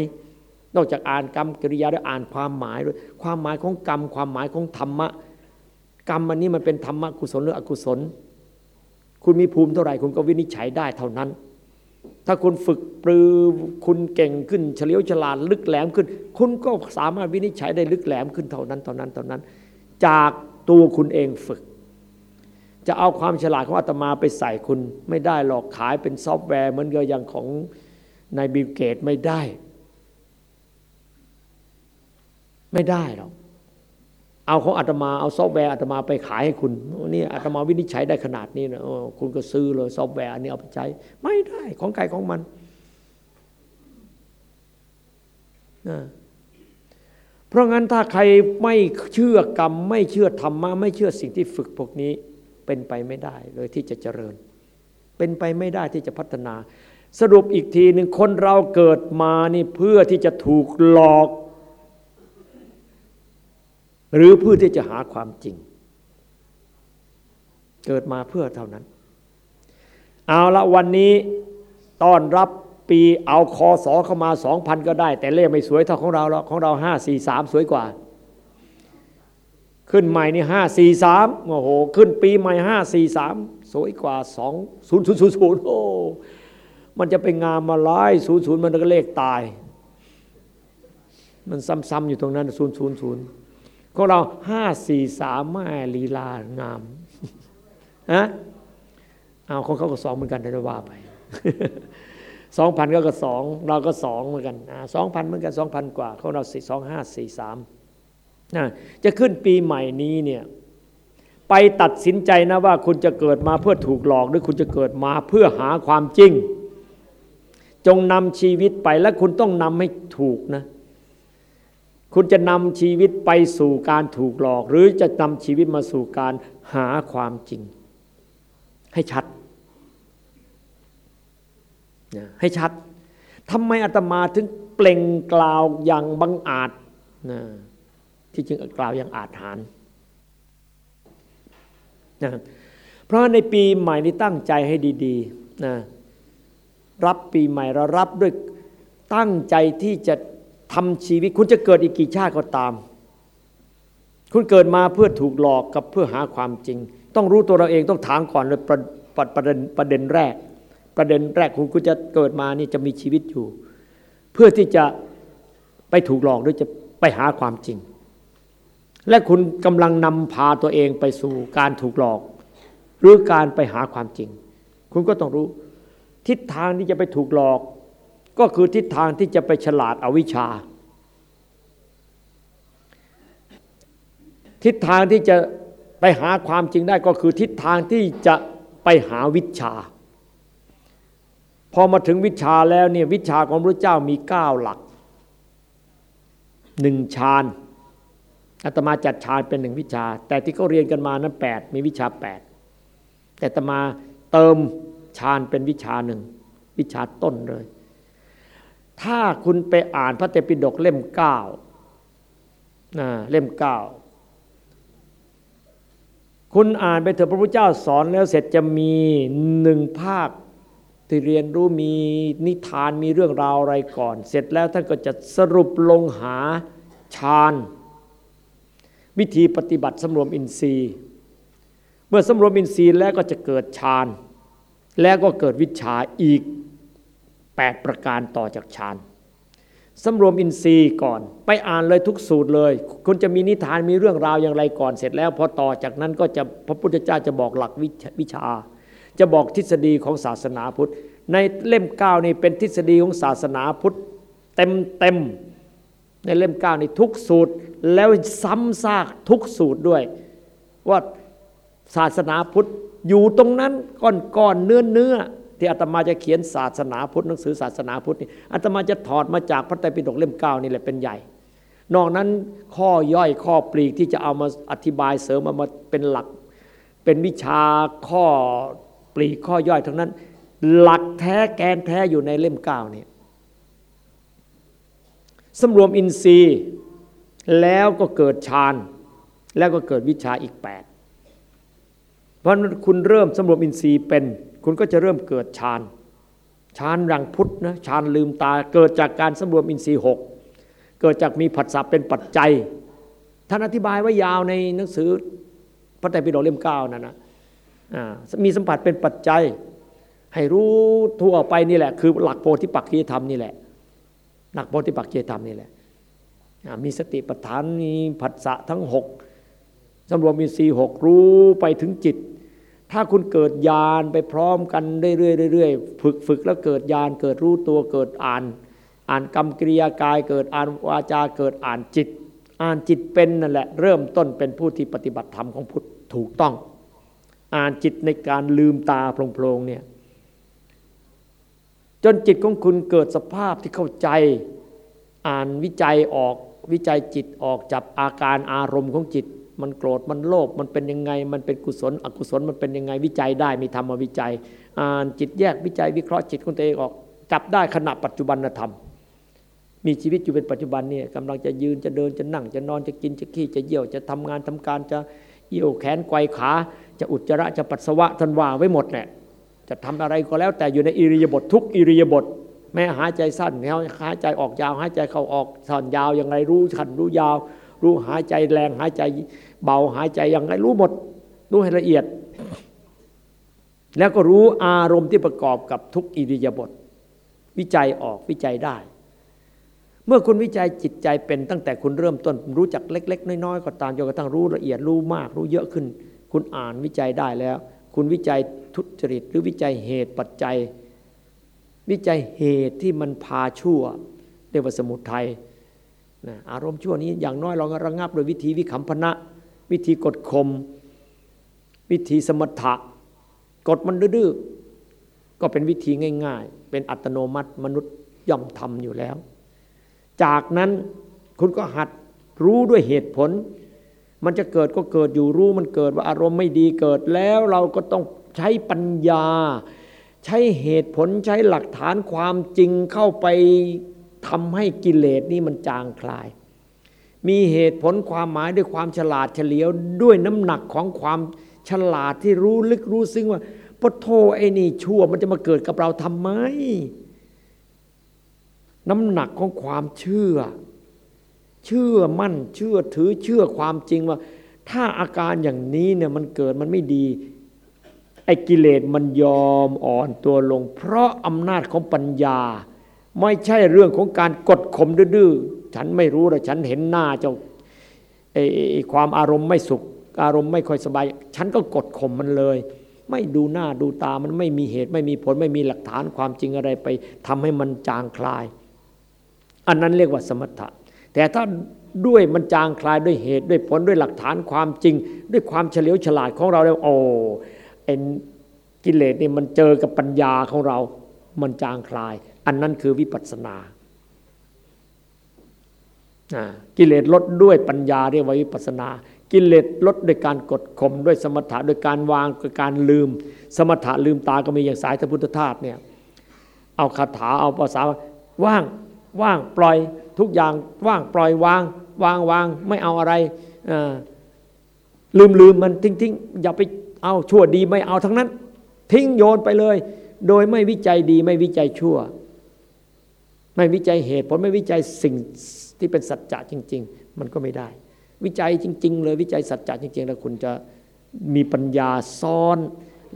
นอกจากอ่านกรรมกิริยาแล้วอ่านความหมายด้วยความหมายของกรรม ความหมายของธรรมะกรรมอันนี้มันเป็นธรรมะกุศลหรืออกุศล คุณมีภูมิเท่าไหร่คุณก็วินิจฉัยได้เท่านั้น ถ้าคุณฝึกปรือคุณเก่งขึ้นเฉลียวฉลาดลึกแหลมขึ้น คุณก็สามารถวินิจฉัยได้ลึกแหลมขึ้นเท่านั้นเท่านั้นเท่านั้น จากตัวคุณเองฝึก จะเอาความฉลาดของอาตมาไปใส่คุณไม่ได้หรอกขายเป็นซอฟต์แวร์เหมือนกับอย่างของนายบิลเกตส์ไม่ได้ ไม่ได้หรอก เอาของอาตมาเอาซอฟต์แวร์อาตมาไปขายให้คุณนี่อาตมาวินิจฉัยได้ขนาดนี้นะคุณก็ซื้อเลยซอฟต์แวร์อันนี้เอาไปใช้ ไม่ได้ของใครของมันนะเพราะงั้นถ้าใครไม่เชื่อกรรม ไม่เชื่อธรรมะไม่เชื่อสิ่งที่ฝึกพวกนี้เป็นไปไม่ได้เลยที่จะเจริญ เป็นไปไม่ได้ที่จะพัฒนา สรุปอีกทีหนึ่งคนเราเกิดมานี่เพื่อที่จะถูกหลอก หรือเพื่อที่จะหาความจริง เกิดมาเพื่อเท่านั้น เอาละวันนี้ต้อนรับปีเอาคอสอเข้ามาสองพันก็ได้ แต่เลขไม่สวยเท่าของเราหรอกของเราห้าสี่สามสวยกว่า ขึ้นใหม่นี่ห้าสี่สามโอ้โห ขึ้นปีใหม่ห้าสี่สามสวยกว่าสองศูนย์ศูนย์ศูนย์ศูนย์โอ้มันจะไปงามมาร้ายศูนย์ศูนย์มันก็เลขตาย มันซ้ำๆอยู่ตรงนั้นศูนย์ศูนย์ศูนย์ ของเราห้าสี่สามแม่ลีลางามฮะเอาของเขาก็สองเหมือนกันแต่ว่าไปสองพันก็ก็สองเราก็สองเหมือนกันสองพันเหมือนกันสองพันกว่าของเราสี่สองห้าสี่สามจะขึ้นปีใหม่นี้เนี่ยไปตัดสินใจนะว่าคุณจะเกิดมาเพื่อถูกหลอกหรือคุณจะเกิดมาเพื่อหาความจริง จงนำชีวิตไปและคุณต้องนำให้ถูกนะ คุณจะนำชีวิตไปสู่การถูกหลอก หรือจะนำชีวิตมาสู่การหาความจริง ให้ชัดให้ชัดทำไมอาตมาถึงเปล่งกล่าวอย่างบังอาจนะที่จริงกล่าวอย่างอาจหารนะเพราะในปีใหม่นี้ตั้งใจให้ดีๆนะรับปีใหม่เรารับด้วยตั้งใจที่จะ ทำชีวิตคุณจะเกิดอีกกี่ชาติก็ตาม คุณเกิดมาเพื่อถูกหลอกกับเพื่อหาความจริง ต้องรู้ตัวเราเองต้องถามก่อนเลยประประเด็นประเด็นแรก ประเด็นแรกคุณคุณจะเกิดมานี่จะมีชีวิตอยู่ เพื่อที่จะไปถูกหลอกหรือจะไปหาความจริง และคุณกำลังนำพาตัวเองไปสู่การถูกหลอก หรือการไปหาความจริง คุณก็ต้องรู้ ทิศทางที่จะไปถูกหลอก ก็คือทิศทางที่จะไปฉลาดอวิชชา ทิศทางที่จะไปหาความจริงได้ก็คือทิศทางที่จะไปหาวิชา พอมาถึงวิชาแล้วเนี่ยวิชาของพระเจ้ามีเก้าหลักหนึ่งฌานอาตมาจัดฌานเป็นหนึ่งวิชา แต่ที่เขาเรียนกันมานั้นแปดมีวิชาแปดแต่อาตมาเติมฌานเป็นวิชาหนึ่งวิชาต้นเลย ถ้าคุณไปอ่านพระเตปิฎกเล่มเก้าเล่มเก้าคุณอ่านไปเถอะพระพุทธเจ้าสอนแล้วเสร็จจะมีหนึ่งภาคที่เรียนรู้มีนิทานมีเรื่องราวอะไรก่อน เสร็จแล้วท่านก็จะสรุปลงหาฌานวิธีปฏิบัติสำรวมอินทรีย์ เมื่อสำรวมอินทรีย์แล้วก็จะเกิดฌานแล้วก็เกิดวิชาอีก 8 ประการต่อจากฌานสำรวมอินทรีย์ก่อน ไปอ่านเลยทุกสูตรเลย คุณจะมีนิทานมีเรื่องราวอย่างไรก่อนเสร็จแล้วพอต่อจากนั้นก็จะพระพุทธเจ้าจะบอกหลักวิชา จะบอกทฤษฎีของศาสนาพุทธ ในเล่มเก้านี่เป็นทฤษฎีของศาสนาพุทธเต็มเต็มในเล่มเก้านี่ทุกสูตรแล้วซ้ำซากทุกสูตรด้วย ว่าศาสนาพุทธอยู่ตรงนั้นก้อนก้อนเนื้อเนื้อ ที่อาตมาจะเขียนศาสนาพุทธหนังสือศาสนาพุทธนี่อาตมาจะถอดมาจากพระไตรปิฎกเล่มเก้านี่แหละเป็นใหญ่ นอกนั้นข้อย่อยข้อปลีกที่จะเอามาอธิบายเสริมมามาเป็นหลัก เป็นวิชาข้อปลีกข้อย่อยทั้งนั้น หลักแท้แกนแท้อยู่ในเล่มเก้านี่สำรวมอินทรีย์แล้วก็เกิดฌานแล้วก็เกิดวิชาอีกแปดเพราะคุณเริ่มสำรวมอินทรีย์เป็น คุณก็จะเริ่มเกิดฌานฌานรังพุทธนะฌานลืมตา เกิดจากการสำรวมอินทรีย์หกเกิดจากมีผัสสะเป็นปัจจัยท่านอธิบายไว้ยาวในหนังสือพระไตรปิฎกเล่มเก้านั่นนะมีสัมผัสเป็นปัจจัย ให้รู้ทั่วไปนี่แหละ คือหลักโพธิปักขีธรรมนี่แหละ หลักโพธิปักขีธรรมนี่แหละมีสติปัฏฐานมีผัสสะทั้งหกสำรวมมีสี่หกรู้ไปถึงจิต ถ้าคุณเกิดญาณไปพร้อมกันเรื่อยๆฝึกฝึกแล้วเกิดญาณเกิดรู้ตัวเกิดอ่าน อ่านกรรมกิริยากายเกิดอ่านวาจาเกิดอ่านจิต อ่านจิตเป็นนั่นแหละ เริ่มต้นเป็นผู้ที่ปฏิบัติธรรมของพุทธถูกต้อง อ่านจิตในการลืมตาโพลงๆเนี่ยจนจิตของคุณเกิดสภาพที่เข้าใจ อ่านวิจัยออกวิจัยจิตออกจับอาการอารมณ์ของจิต มันโกรธมันโลภมันเป็นยังไง มันเป็นกุศล อกุศลมันเป็นยังไงวิจัยได้มีธรรมวิจัยอ่านจิตแยกวิจัยวิเคราะห์จิตของตัวเองออก จับได้ขณะปัจจุบันธรรม มีชีวิตอยู่เป็นปัจจุบันเนี่ยกำลังจะยืนจะเดินจะนั่งจะนอนจะกินจะขี้จะเยี่ยวจะทำงานทำการจะเยี่ยวแขนไกวขา จะอุจจาระจะปัสสาวะทันว่าไว้หมดเนี่ยจะทำอะไรก็แล้วแต่อยู่ในอิริยาบถทุกอิริยาบถแม้หายใจสั้นแล้วหายใจออกยาวหายใจเข้าออกสั้นยาวอย่างไรรู้ชันรู้ยาว รู้หายใจแรงหายใจ เบาหายใจอย่างไรรู้หมด รู้ให้ละเอียด แล้วก็รู้อารมณ์ที่ประกอบกับทุกอิริยาบถวิจัยออกวิจัยได้ เมื่อคุณวิจัยจิตใจเป็นตั้งแต่คุณเริ่มต้นรู้จักเล็ก ๆ น้อยๆก็ตามจนกระทั่งรู้ละเอียดรู้มาก รู้เยอะขึ้น คุณอ่านวิจัยได้แล้ว คุณวิจัยทุจริต หรือวิจัยเหตุปัจจัย วิจัยเหตุที่มันพาชั่วเรียกว่าสมุทัยนะอารมณ์ชั่วนี้อย่างน้อยเราก็ระงับโดยวิธีวิคัมพนะ วิธีกดข่มวิธีสมถะ กดมันดื้อก็เป็นวิธีง่าย ๆ เป็นอัตโนมัติมนุษย์ย่อมทำอยู่แล้ว จากนั้นคุณก็หัดรู้ด้วยเหตุผล มันจะเกิดก็เกิดอยู่รู้มันเกิดว่าอารมณ์ไม่ดีเกิดแล้วเราก็ต้องใช้ปัญญา ใช้เหตุผลใช้หลักฐานความจริงเข้าไปทำให้กิเลสนี่มันจางคลาย มีเหตุผลความหมายด้วยความฉลาดเฉลียวด้วยน้ำหนักของความฉลาดที่รู้ลึกรู้ซึ้งว่าพระโทไอ้นี่ชั่วมันจะมาเกิดกับเราทำไม น้ำหนักของความเชื่อ เชื่อมั่นเชื่อถือเชื่อความจริงว่า ถ้าอาการอย่างนี้เนี่ยมันเกิดมันไม่ดีไอ้กิเลสมันยอมอ่อนตัวลง เพราะอำนาจของปัญญา ไม่ใช่เรื่องของการกดข่มดื้อ ฉันไม่รู้แต่ฉันเห็นหน้าเจ้าไอ้ความอารมณ์ไม่สุข อารมณ์ไม่ค่อยสบาย ฉันก็กดข่มมันเลย ไม่ดูหน้าดูตามันไม่มีเหตุ ไม่มีผลไม่มีหลักฐานความจริงอะไรไปทำให้มันจางคลาย อันนั้นเรียกว่าสมถะ แต่ถ้าด้วยมันจางคลายด้วยเหตุด้วยผลด้วยหลักฐานความจริง ด้วยความเฉลียวฉลาดของเราแล้วโอ้ไอ้กิเลสนี่มันเจอกับปัญญาของเรา มันจางคลาย อันนั้นคือวิปัสสนา กิเลสลดด้วยปัญญาเรียกว่าวิปัสนา กิเลสลดด้วยการกดข่มด้วยสมถะด้วยการวางด้วยการลืม สมถะลืมตาก็มีอย่างสายทพุทธทาสเนี่ยเอาคาถาเอาภาษาว่างว่างปล่อยทุกอย่างว่างปล่อยวางวางวางไม่เอาอะไรลืมลืมมันทิ้งทิ้งอย่าไปเอาชั่วดีไม่เอาทั้งนั้น ทิ้งโยนไปเลย โดยไม่วิจัยดีไม่วิจัยชั่ว ไม่วิจัยเหตุผลไม่วิจัยสิ่ง ที่เป็นสัจจะจริง ๆ มันก็ไม่ได้ วิจัยจริง ๆ เลยวิจัยสัจจะจริง ๆ แล้วคุณจะมีปัญญาซ้อน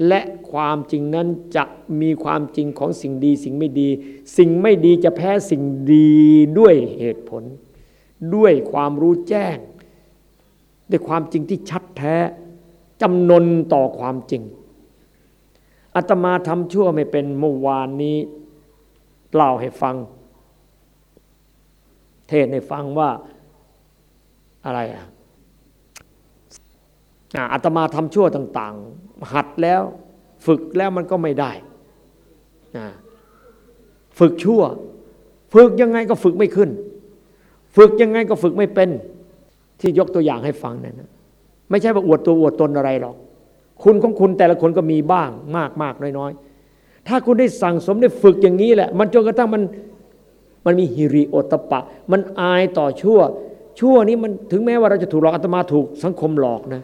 และความจริงนั้นจะมีความจริงของสิ่งดี สิ่งไม่ดี สิ่งไม่ดีจะแพ้สิ่งดีด้วยเหตุผล ด้วยความรู้แจ้ง ด้วยความจริงที่ชัดแท้จำนนต่อความจริงอาตมาทำชั่วไม่เป็นเมื่อวานนี้เล่าให้ฟัง เทศให้ฟังว่าอะไรอะอาตมาทำชั่วต่าง ๆ หัดแล้วฝึกแล้วมันก็ไม่ได้ ฝึกชั่ว ฝึกยังไงก็ฝึกไม่ขึ้น ฝึกยังไงก็ฝึกไม่เป็น ที่ยกตัวอย่างให้ฟังนั่นนะไม่ใช่ว่าอวดตัวอวดตนอะไรหรอก คุณของคุณแต่ละคนก็มีบ้างมากมากน้อยๆ ถ้าคุณได้สั่งสมได้ฝึกอย่างนี้แหละ มันจนกระทั่งมัน มันมีฮิริโอตปะ มันอายต่อชั่ว ชั่วนี้มันถึงแม้ว่าเราจะถูกหลอกอาตมาถูกสังคมหลอกนะ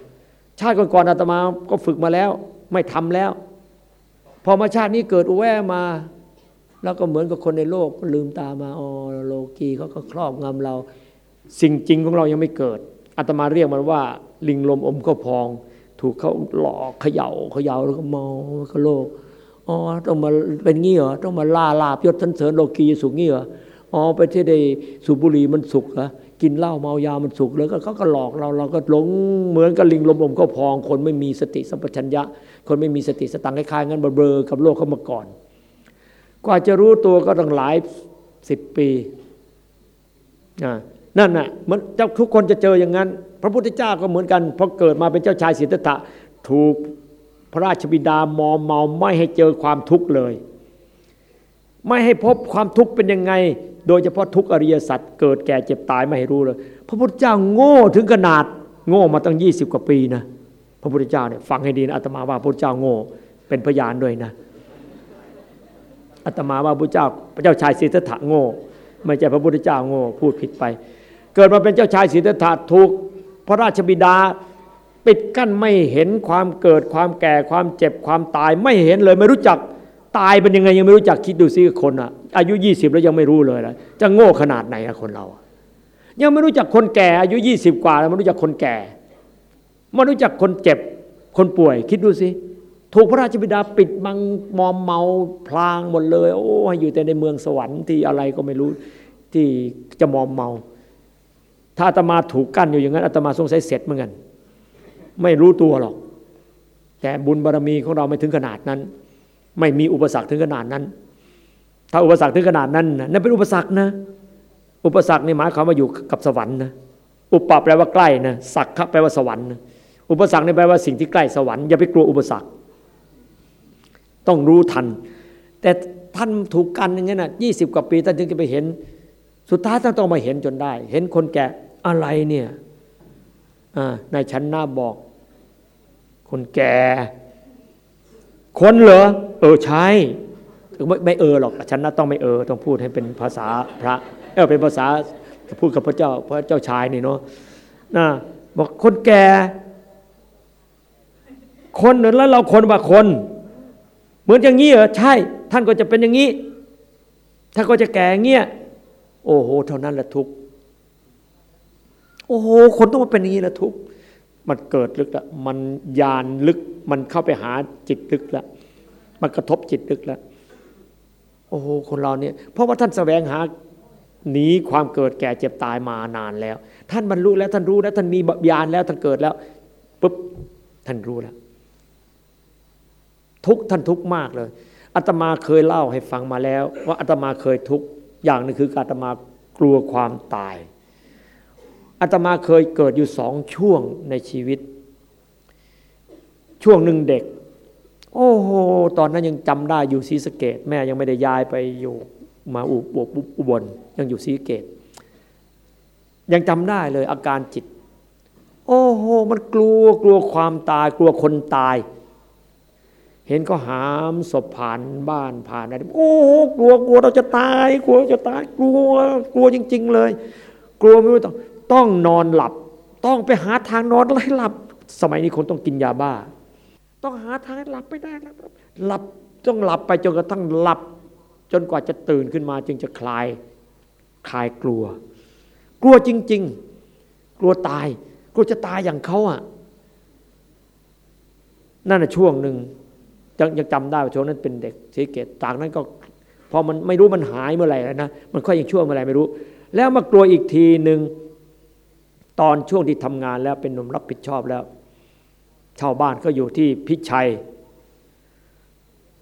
ชาติก่อนๆอาตมาก็ฝึกมาแล้ว ไม่ทำแล้ว พอมาชาตินี้เกิดอุแวมา แล้วก็เหมือนกับคนในโลกลืมตามาอ๋อโลกีเขาก็ครอบงำเรา สิ่งจริงของเรายังไม่เกิดอาตมาเรียกมันว่า ลิงลมอมก็พอง ถูกเขาหลอกเขย่าเขย่าแล้วก็มองก็โลกอ๋อต้องมาเป็นงี้เหรอต้องมาล่าลาบยศสันเสริญโลกีสุขงี้เหรอ อ๋อไปที่ใดสูบบุหรี่มันสุขเหรอกินเหล้าเมายามันสุขแล้วก็เขาก็หลอกเราเราก็หลงเหมือนกับลิงลมอมก็พอง คนไม่มีสติสัมปชัญญะ คนไม่มีสติสตังคล้ายๆงั้นเบลอกับโลกเขามาก่อน กว่าจะรู้ตัวก็ต้องหลายสิบปีนั่นน่ะมันทุกคนจะเจออย่างนั้น พระพุทธเจ้าก็เหมือนกันพอเกิดมาเป็นเจ้าชายสิทธัตถะถูกพระราชบิดามอมเมาไม่ให้เจอความทุกข์เลย ไม่ให้พบความทุกข์เป็นยังไง โดยเฉพาะทุกอริยสัจเกิดแก่เจ็บตายไม่ให้รู้เลย พระพุทธเจ้าโง่ถึงขนาดโง่มาตั้งยี่สิบกว่าปีนะพระพุทธเจ้าเนี่ยฟังให้ดีนะอาตมาว่าพระพุทธเจ้าโง่เป็นพยานด้วยนะอาตมาว่าพระเจ้าพระเจ้าชายสิทธัตถะโง่ไม่ใช่พระพุทธเจ้าโง่พูดผิดไป เกิดมาเป็นเจ้าชายสิทธัตถะถูกพระราชบิดาปิดกั้นไม่เห็นความเกิดความแก่ความเจ็บความตายไม่เห็นเลยไม่รู้จักตายเป็นยังไงยังไม่รู้จักคิดดูซิคนอะ อายุ 20 แล้วยังไม่รู้เลยละจะโง่ขนาดไหนอะคนเรา ยังไม่รู้จักคนแก่อายุ 20 กว่าแล้วไม่รู้จักคนแก่ไม่รู้จักคนเจ็บคนป่วย คิดดูสิถูกพระราชบิดาปิดบังมอมเมาพลางหมดเลย โอ้อยู่แต่ในเมืองสวรรค์ที่อะไรก็ไม่รู้ที่จะมอมเมา ถ้าอาตมาถูกกั้นอยู่อย่างนั้นอาตมาสงสัยเสร็จเหมือนกันไม่รู้ตัวหรอก แต่บุญบารรมีของเราไม่ถึงขนาดนั้น ไม่มีอุปสรรคถึงขนาดนั้น ถ้าอุปสรรคถึงขนาดนั้นนั่นเป็นอุปสรรคนะ อุปสรรคนี่หมายความว่าอยู่กับสวรรค์นะอุปปแปลว่าใกล้นะสักขะแปลว่าสวรรค์นะอุปสรรคนี่แปลว่าสิ่งที่ใกล้สวรรค์อย่าไปกลัวอุปสรรค ต้องรู้ทัน แต่ท่านถูกกันอย่างนี้นะยี่สิบกว่าปีท่านจึงจะไปเห็น สุดท้ายท่านต้องมาเห็นจนได้ เห็นคนแก่อะไรเนี่ยนายชันหน้าบอก คนแก่ คนเหรอเออใช่ ไม่ไม่เออหรอกฉันน่าต้องไม่เออต้องพูดให้เป็นภาษาพระเออเป็นภาษาพูดกับพระเจ้าพระเจ้าชายนี่เนาะนะบอกคนแก่ คนแล้วเราคนว่าคน เหมือนอย่างนี้เหรอใช่ ท่านก็จะเป็นอย่างนี้ถ้านก็จะแก่เงี้ยโอ้โห เท่านั้นแหละทุกโอ้โห คนต้องมาเป็นอย่างนี้แล้วทุกมันเกิดลึกล้วมันยานลึก มันเข้าไปหาจิตลึกล้วมันกระทบจิตลึกแล้ว อ้โหคนเราเนี่ยเพราะว่าท่านแสวงหาหนีความเกิดแก่เจ็บตายมานานแล้ว ท่านบรรลุแล้วท่านรู้แล้วท่านมีญาณแล้วท่านเกิดแล้วปุ๊บท่านรู้แล้ว ทุกท่านทุกมากเลยอาตมาเคยเล่าให้ฟังมาแล้ว ว่าอาตมาเคยทุกอย่างนึงคืออาตมากลัวความตายอาตมาเคยเกิดอยู่สองช่วงในชีวิต ช่วงหนึ่งเด็ก โอ้โห ตอนนั้นยังจำได้อยู่ศรีสะเกดแม่ยังไม่ได้ย้ายไปอยู่มาอุบอุบลยังอยู่ศรีสะเกดยังจำได้เลยอาการจิต โอ้โห มันกลัวกลัวความตาย กลัวคนตาย เห็นก็หามศพผ่านบ้านผ่านอะไรโอ้โหกลัวกลัวเราจะตาย กลัวจะตาย กลัวกลัวจริง ๆ เลย กลัวไม่ต้องต้องนอนหลับ ต้องไปหาทางนอนให้หลับ สมัยนี้คนต้องกินยาบ้า ต้องหาทางให้หลับไม่ได้หลับต้องหลับไปจนกระทั่งหลับ จนกว่าจะตื่นขึ้นมา จึงจะคลายคลายกลัว กลัวจริง ๆ กลัวตาย กลัวจะตายอย่างเขาอะนั่นแหะช่วงหนึ่งยังยังจำได้ว่าช่วงนั้นเป็นเด็กสีเกตจากนั้นก็พอมันไม่รู้มันหายเมื่อไหร่แล้วนะมันค่อยยังช่วงเมื่อไหร่ไม่รู้ แล้วมากลัวอีกทีหนึ่งตอนช่วงที่ทำงานแล้วเป็นหนุ่มรับผิดชอบแล้ว ชาวบ้านก็อยู่ที่พิชัย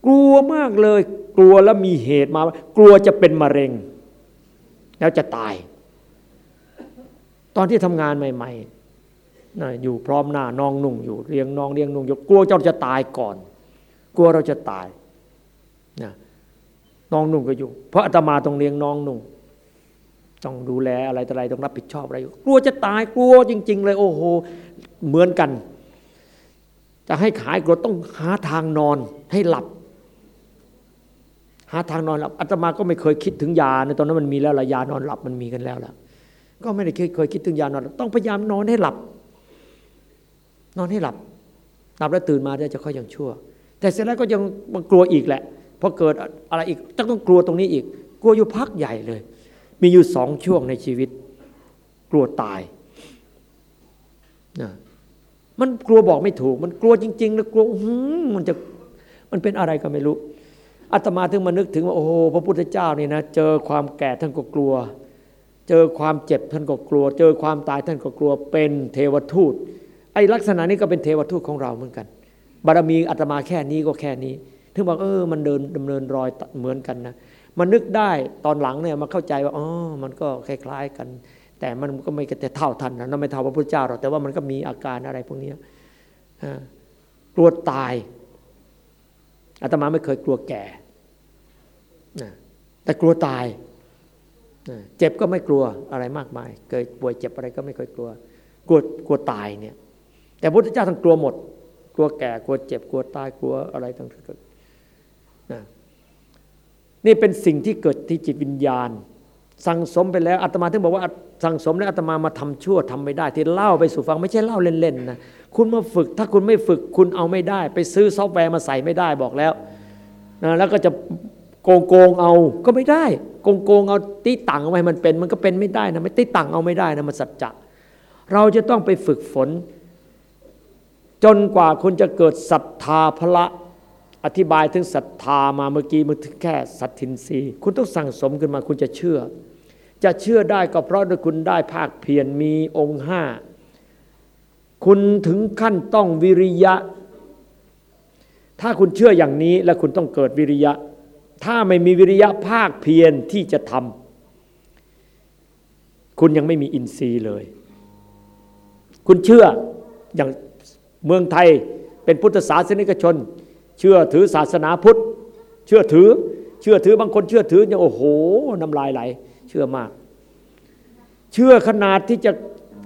กลัวมากเลย กลัวแล้วมีเหตุมา กลัวจะเป็นมะเร็ง แล้วจะตาย ตอนที่ทำงานใหม่ๆนะอยู่พร้อมหน้านองนุ่งอยู่เรียงนองเรียงนุ่งอยู่กลัวเจ้าจะตายก่อน กลัวเราจะตายนะน้องนุ่งก็อยู่ เพราะอาตมาต้องเลี้ยงน้องนุ่งต้องดูแลอะไรต่ออะไรต้องรับผิดชอบอะไรอยู่กลัวจะตายกลัวจริง ๆ เลยโอ้โหเหมือนกัน จะให้ขายกลัวต้องหาทางนอนให้หลับ หาทางนอนหลับอาตมาก็ไม่เคยคิดถึงยาในตอนนั้นมันมีแล้วละยานอนหลับมันมีกันแล้วล่ะก็ไม่ได้เคยคิดถึงยานอนต้องพยายามนอนให้หลับ นอนให้หลับหลับแล้วตื่นมาได้จะค่อยยังชั่ว แต่เสร็จแล้วก็ยังมันกลัวอีกแหละพอเกิดอะไรอีกต้องกลัวตรงนี้อีก กลัวอยู่พักใหญ่เลย มีอยู่สองช่วงในชีวิต กลัวตายนะ มันกลัวบอกไม่ถูก มันกลัวจริงๆแล้วกลัวมันจะมันเป็นอะไรก็ไม่รู้อาตมาถึงมานึกถึงว่าโอ้โหพระพุทธเจ้านี่นะเจอความแก่ท่านก็กลัว เจอความเจ็บท่านก็กลัว เจอความตายท่านก็กลัวเป็นเทวทูต ไอ้ลักษณะนี้ก็เป็นเทวทูตของเราเหมือนกัน บารมีอาตมาแค่นี้ก็แค่นี้ถึงบอกเออมันเดินดำเนินรอยเหมือนกันนะมันนึกได้ตอนหลังเนี่ยมาเข้าใจว่าอ๋อมันก็คล้ายๆกัน แต่มันก็ไม่แต่เท่าทันนะไม่เท่าพระพุทธเจ้าหรอกแต่ว่ามันก็มีอาการอะไรพวกนี้กลัวตายอาตมาไม่เคยกลัวแก่แต่กลัวตายเจ็บก็ไม่กลัวอะไรมากมาย เคยป่วยเจ็บอะไรก็ไม่เคยกลัว กลัวกลัวตายเนี่ย แต่พระพุทธเจ้าท่านกลัวหมด กลัวแก่กลัวเจ็บกลัวตายกลัวอะไรต่างๆนี่เป็นสิ่งที่เกิดที่จิตวิญญาณ สั่งสมไปแล้วอาตมาถึงบอกว่าสั่งสมแล้วอาตมามาทำชั่วทำไม่ได้ ที่เล่าไปสู่ฟังไม่ใช่เล่าเล่นๆนะคุณมาฝึก ถ้าคุณไม่ฝึกคุณเอาไม่ได้ ไปซื้อซอฟต์แวร์มาใส่ไม่ได้บอกแล้วนะแล้วก็จะโกงโกงเอาก็ไม่ได้ โกงโกงเอาตีตังเอาไว้มันเป็น มันก็เป็นไม่ได้นะไม่ตีตังเอาไม่ได้นะมันสัจจะเราจะต้องไปฝึกฝน จนกว่าคุณจะเกิดศรัทธาพละอธิบายถึงศรัทธามาเมื่อกี้มันถึงแค่สัตทินรีคุณต้องสั่งสมขึ้นมาคุณจะเชื่อ จะเชื่อได้ก็เพราะด้วยคุณได้ภาคเพียรมีองค์ห้าคุณถึงขั้นต้องวิริยะ ถ้าคุณเชื่ออย่างนี้แล้วคุณต้องเกิดวิริยะ ถ้าไม่มีวิริยะภาคเพียรที่จะทำคุณยังไม่มีอินทรีย์เลย คุณเชื่ออย่างเมืองไทยเป็นพุทธศาสนิกชน เชื่อถือศาสนาพุทธ เชื่อถือ เชื่อถือบางคนเชื่อถือเนี่ยโอ้โหน้ำลายไหล ชื่อมาก เชื่อขนาดที่จะ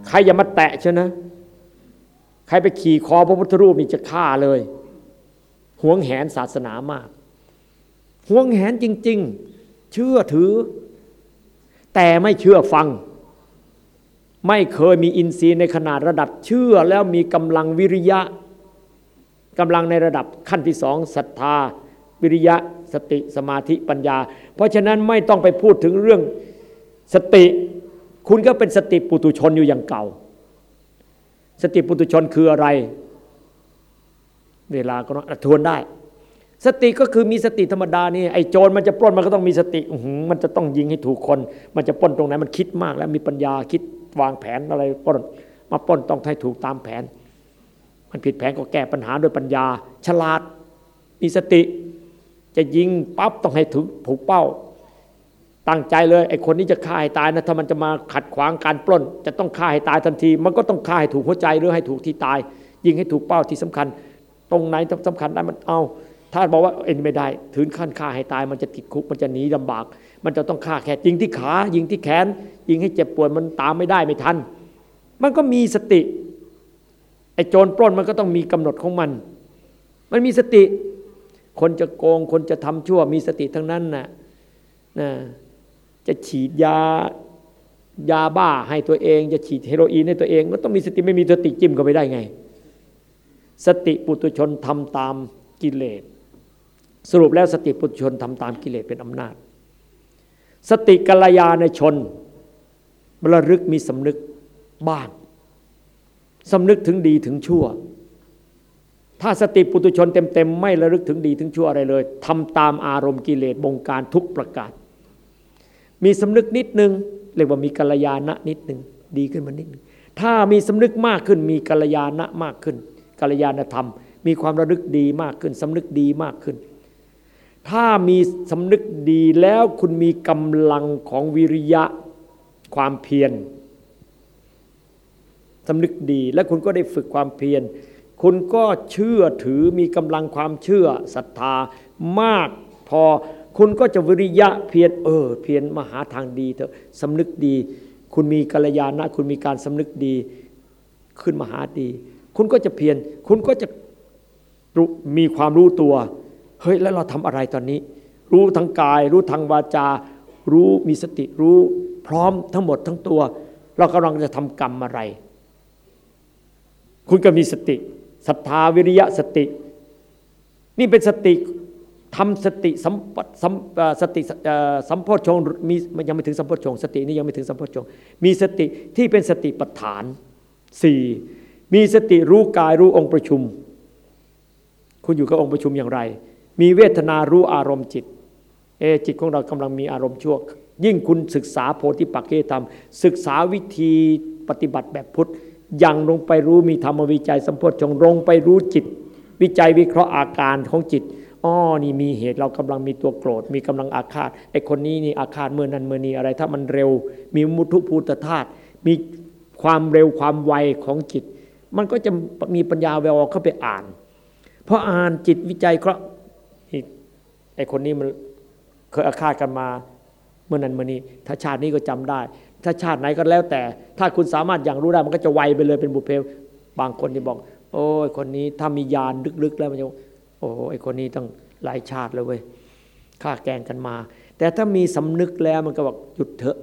ใครอย่ามาแตะเชนะ ใครไปขี่คอพระพุทธรูปนี่จะฆ่าเลยห่วงแหนศาสนามากห่วงแหนจริง ๆ เชื่อถือ แต่ไม่เชื่อฟัง ไม่เคยมีอินทรีย์ในขนาดระดับเชื่อแล้วมีกำลังวิริยะกำลังในระดับขั้นที่สองศรัทธา วิริยะ สติสมาธิปัญญา เพราะฉะนั้นไม่ต้องไปพูดถึงเรื่อง สติคุณก็เป็นสติปุตุชนอยู่อย่างเก่า สติปุตุชนคืออะไร เวลาก็ทวนได้ สติก็คือมีสติธรรมดานี่ไอ้โจรมันจะปล้นมันก็ต้องมีสติมันจะต้องยิงให้ถูกคน มันจะปล้นตรงไหนมันคิดมาก แล้วมีปัญญาคิดวางแผนอะไรปล้นมาปล้นต้องให้ถูกตามแผน มันผิดแผนก็แก้ปัญหาโดยปัญญา ฉลาดมีสติ จะยิงปั๊บต้องให้ถึงถูกเป้า ตั้งใจเลยไอ้คนนี้จะฆ่าให้ตายนะถ้ามันจะมาขัดขวางการปล้น จะต้องฆ่าให้ตายทันที มันก็ต้องฆ่าให้ถูกหัวใจหรือให้ถูกที่ตาย ยิงให้ถูกเป้าที่สำคัญ ตรงไหนสำคัญได้มันเอา ถ้าบอกว่าเอ็นไม่ได้ถึงขั้นฆ่าให้ตาย มันจะติดคุกมันจะหนีลำบาก มันจะต้องฆ่าแค่ยิงที่ขา ยิงที่แขน ยิงให้เจ็บปวดมันตามไม่ได้ไม่ทัน มันก็มีสติไอ้โจรปล้นมันก็ต้องมีกำหนดของมัน มันมีสติ คนจะโกงคนจะทำชั่วมีสติทั้งนั้นน่ะนะ จะฉีดยายาบ้าให้ตัวเอง จะฉีดเฮโรอีนให้ตัวเอง ก็ต้องมีสติไม่มีสติจิ้มก็ไม่ได้ไง สติปุตุชนทำตามกิเลสสรุปแล้วสติปุถุชนทำตามกิเลสเป็นอำนาจ สติกัลยาในชนระลึกมีสำนึกบ้างสำนึกถึงดีถึงชั่ว ถ้าสติปุตุชนเต็มๆไม่ระลึกถึงดีถึงชั่วอะไรเลยทำตามอารมณ์กิเลสบงการทุกประการ มีสำนึกนิดนึงเรียกว่ามีกัลยาณะนิดนึงดีขึ้นมานิดนึงถ้ามีสำนึกมากขึ้น มีกัลยาณะมากขึ้นกัลยาณธรรม มีความระลึกดีมากขึ้นสำนึกดีมากขึ้น ถ้ามีสำนึกดีแล้วคุณมีกำลังของวิริยะความเพียรสำนึกดีและคุณก็ได้ฝึกความเพียรคุณก็เชื่อถือมีกำลังความเชื่อศรัทธามากพอ คุณก็จะวิริยะเพียรเออ เพียรมาหาทางดีเถอะสำนึกดี คุณมีกัลยาณะคุณมีการสำนึกดี ขึ้นมาหาดี คุณก็จะเพียรคุณก็จะมีความรู้ตัว เฮ้ยแล้วเราทำอะไรตอนนี้ รู้ทั้งกาย รู้ทางวาจา รู้มีสติรู้พร้อมทั้งหมดทั้งตัว เรากำลังจะทำกรรมอะไร คุณก็มีสติศรัทธาวิริยะสติ นี่เป็นสติ ทำสติสัมสัมสติสัมโพชงมียังไม่ถึงสัมโพชงสตินี่ยังไม่ถึงสัมโพชงมีสติที่เป็นสติปัฏฐานสี่มีสติรู้กายรู้องค์ประชุม คุณอยู่กับองค์ประชุมอย่างไร มีเวทนารู้อารมณ์จิตเอจิตของเรากำลังมีอารมณ์ชั่วยิ่งคุณศึกษาโพธิปักเกธรรม ศึกษาวิธีปฏิบัติแบบพุทธยังลงไปรู้มีธรรมวิจัยสัมโพชงลงไปรู้จิต วิจัยวิเคราะห์อาการของจิต อ๋อนี่มีเหตุเรากำลังมีตัวโกรธ มีกำลังอาฆาตไอ้คนนี้นี่อาฆาตเมื่อนั้นเมื่อนี้อะไร ถ้ามันเร็ว มีมุทุภูตธาตุมีความเร็วความไวของจิต มันก็จะมีปัญญาแววเข้าไปอ่านเพราะอ่านจิตวิจัยเคราะห์ไอ้คนนี้มันเคยอาฆาตกันมาเมื่อนั้นเมื่อนี้ ถ้าชาตินี้ก็จำได้ ถ้าชาติไหนก็แล้วแต่ ถ้าคุณสามารถอย่างรู้ได้มันก็จะไวไปเลยเป็นบุพเพบางคนที่บอก โอ้ยคนนี้ถ้ามียานลึกๆ แล้วมันจะ โอ้ไอคนนี้ต้องหลายชาติเลยเว้ยฆ่าแกงกันมา แต่ถ้ามีสำนึกแล้วมันก็บอกหยุดเถอะ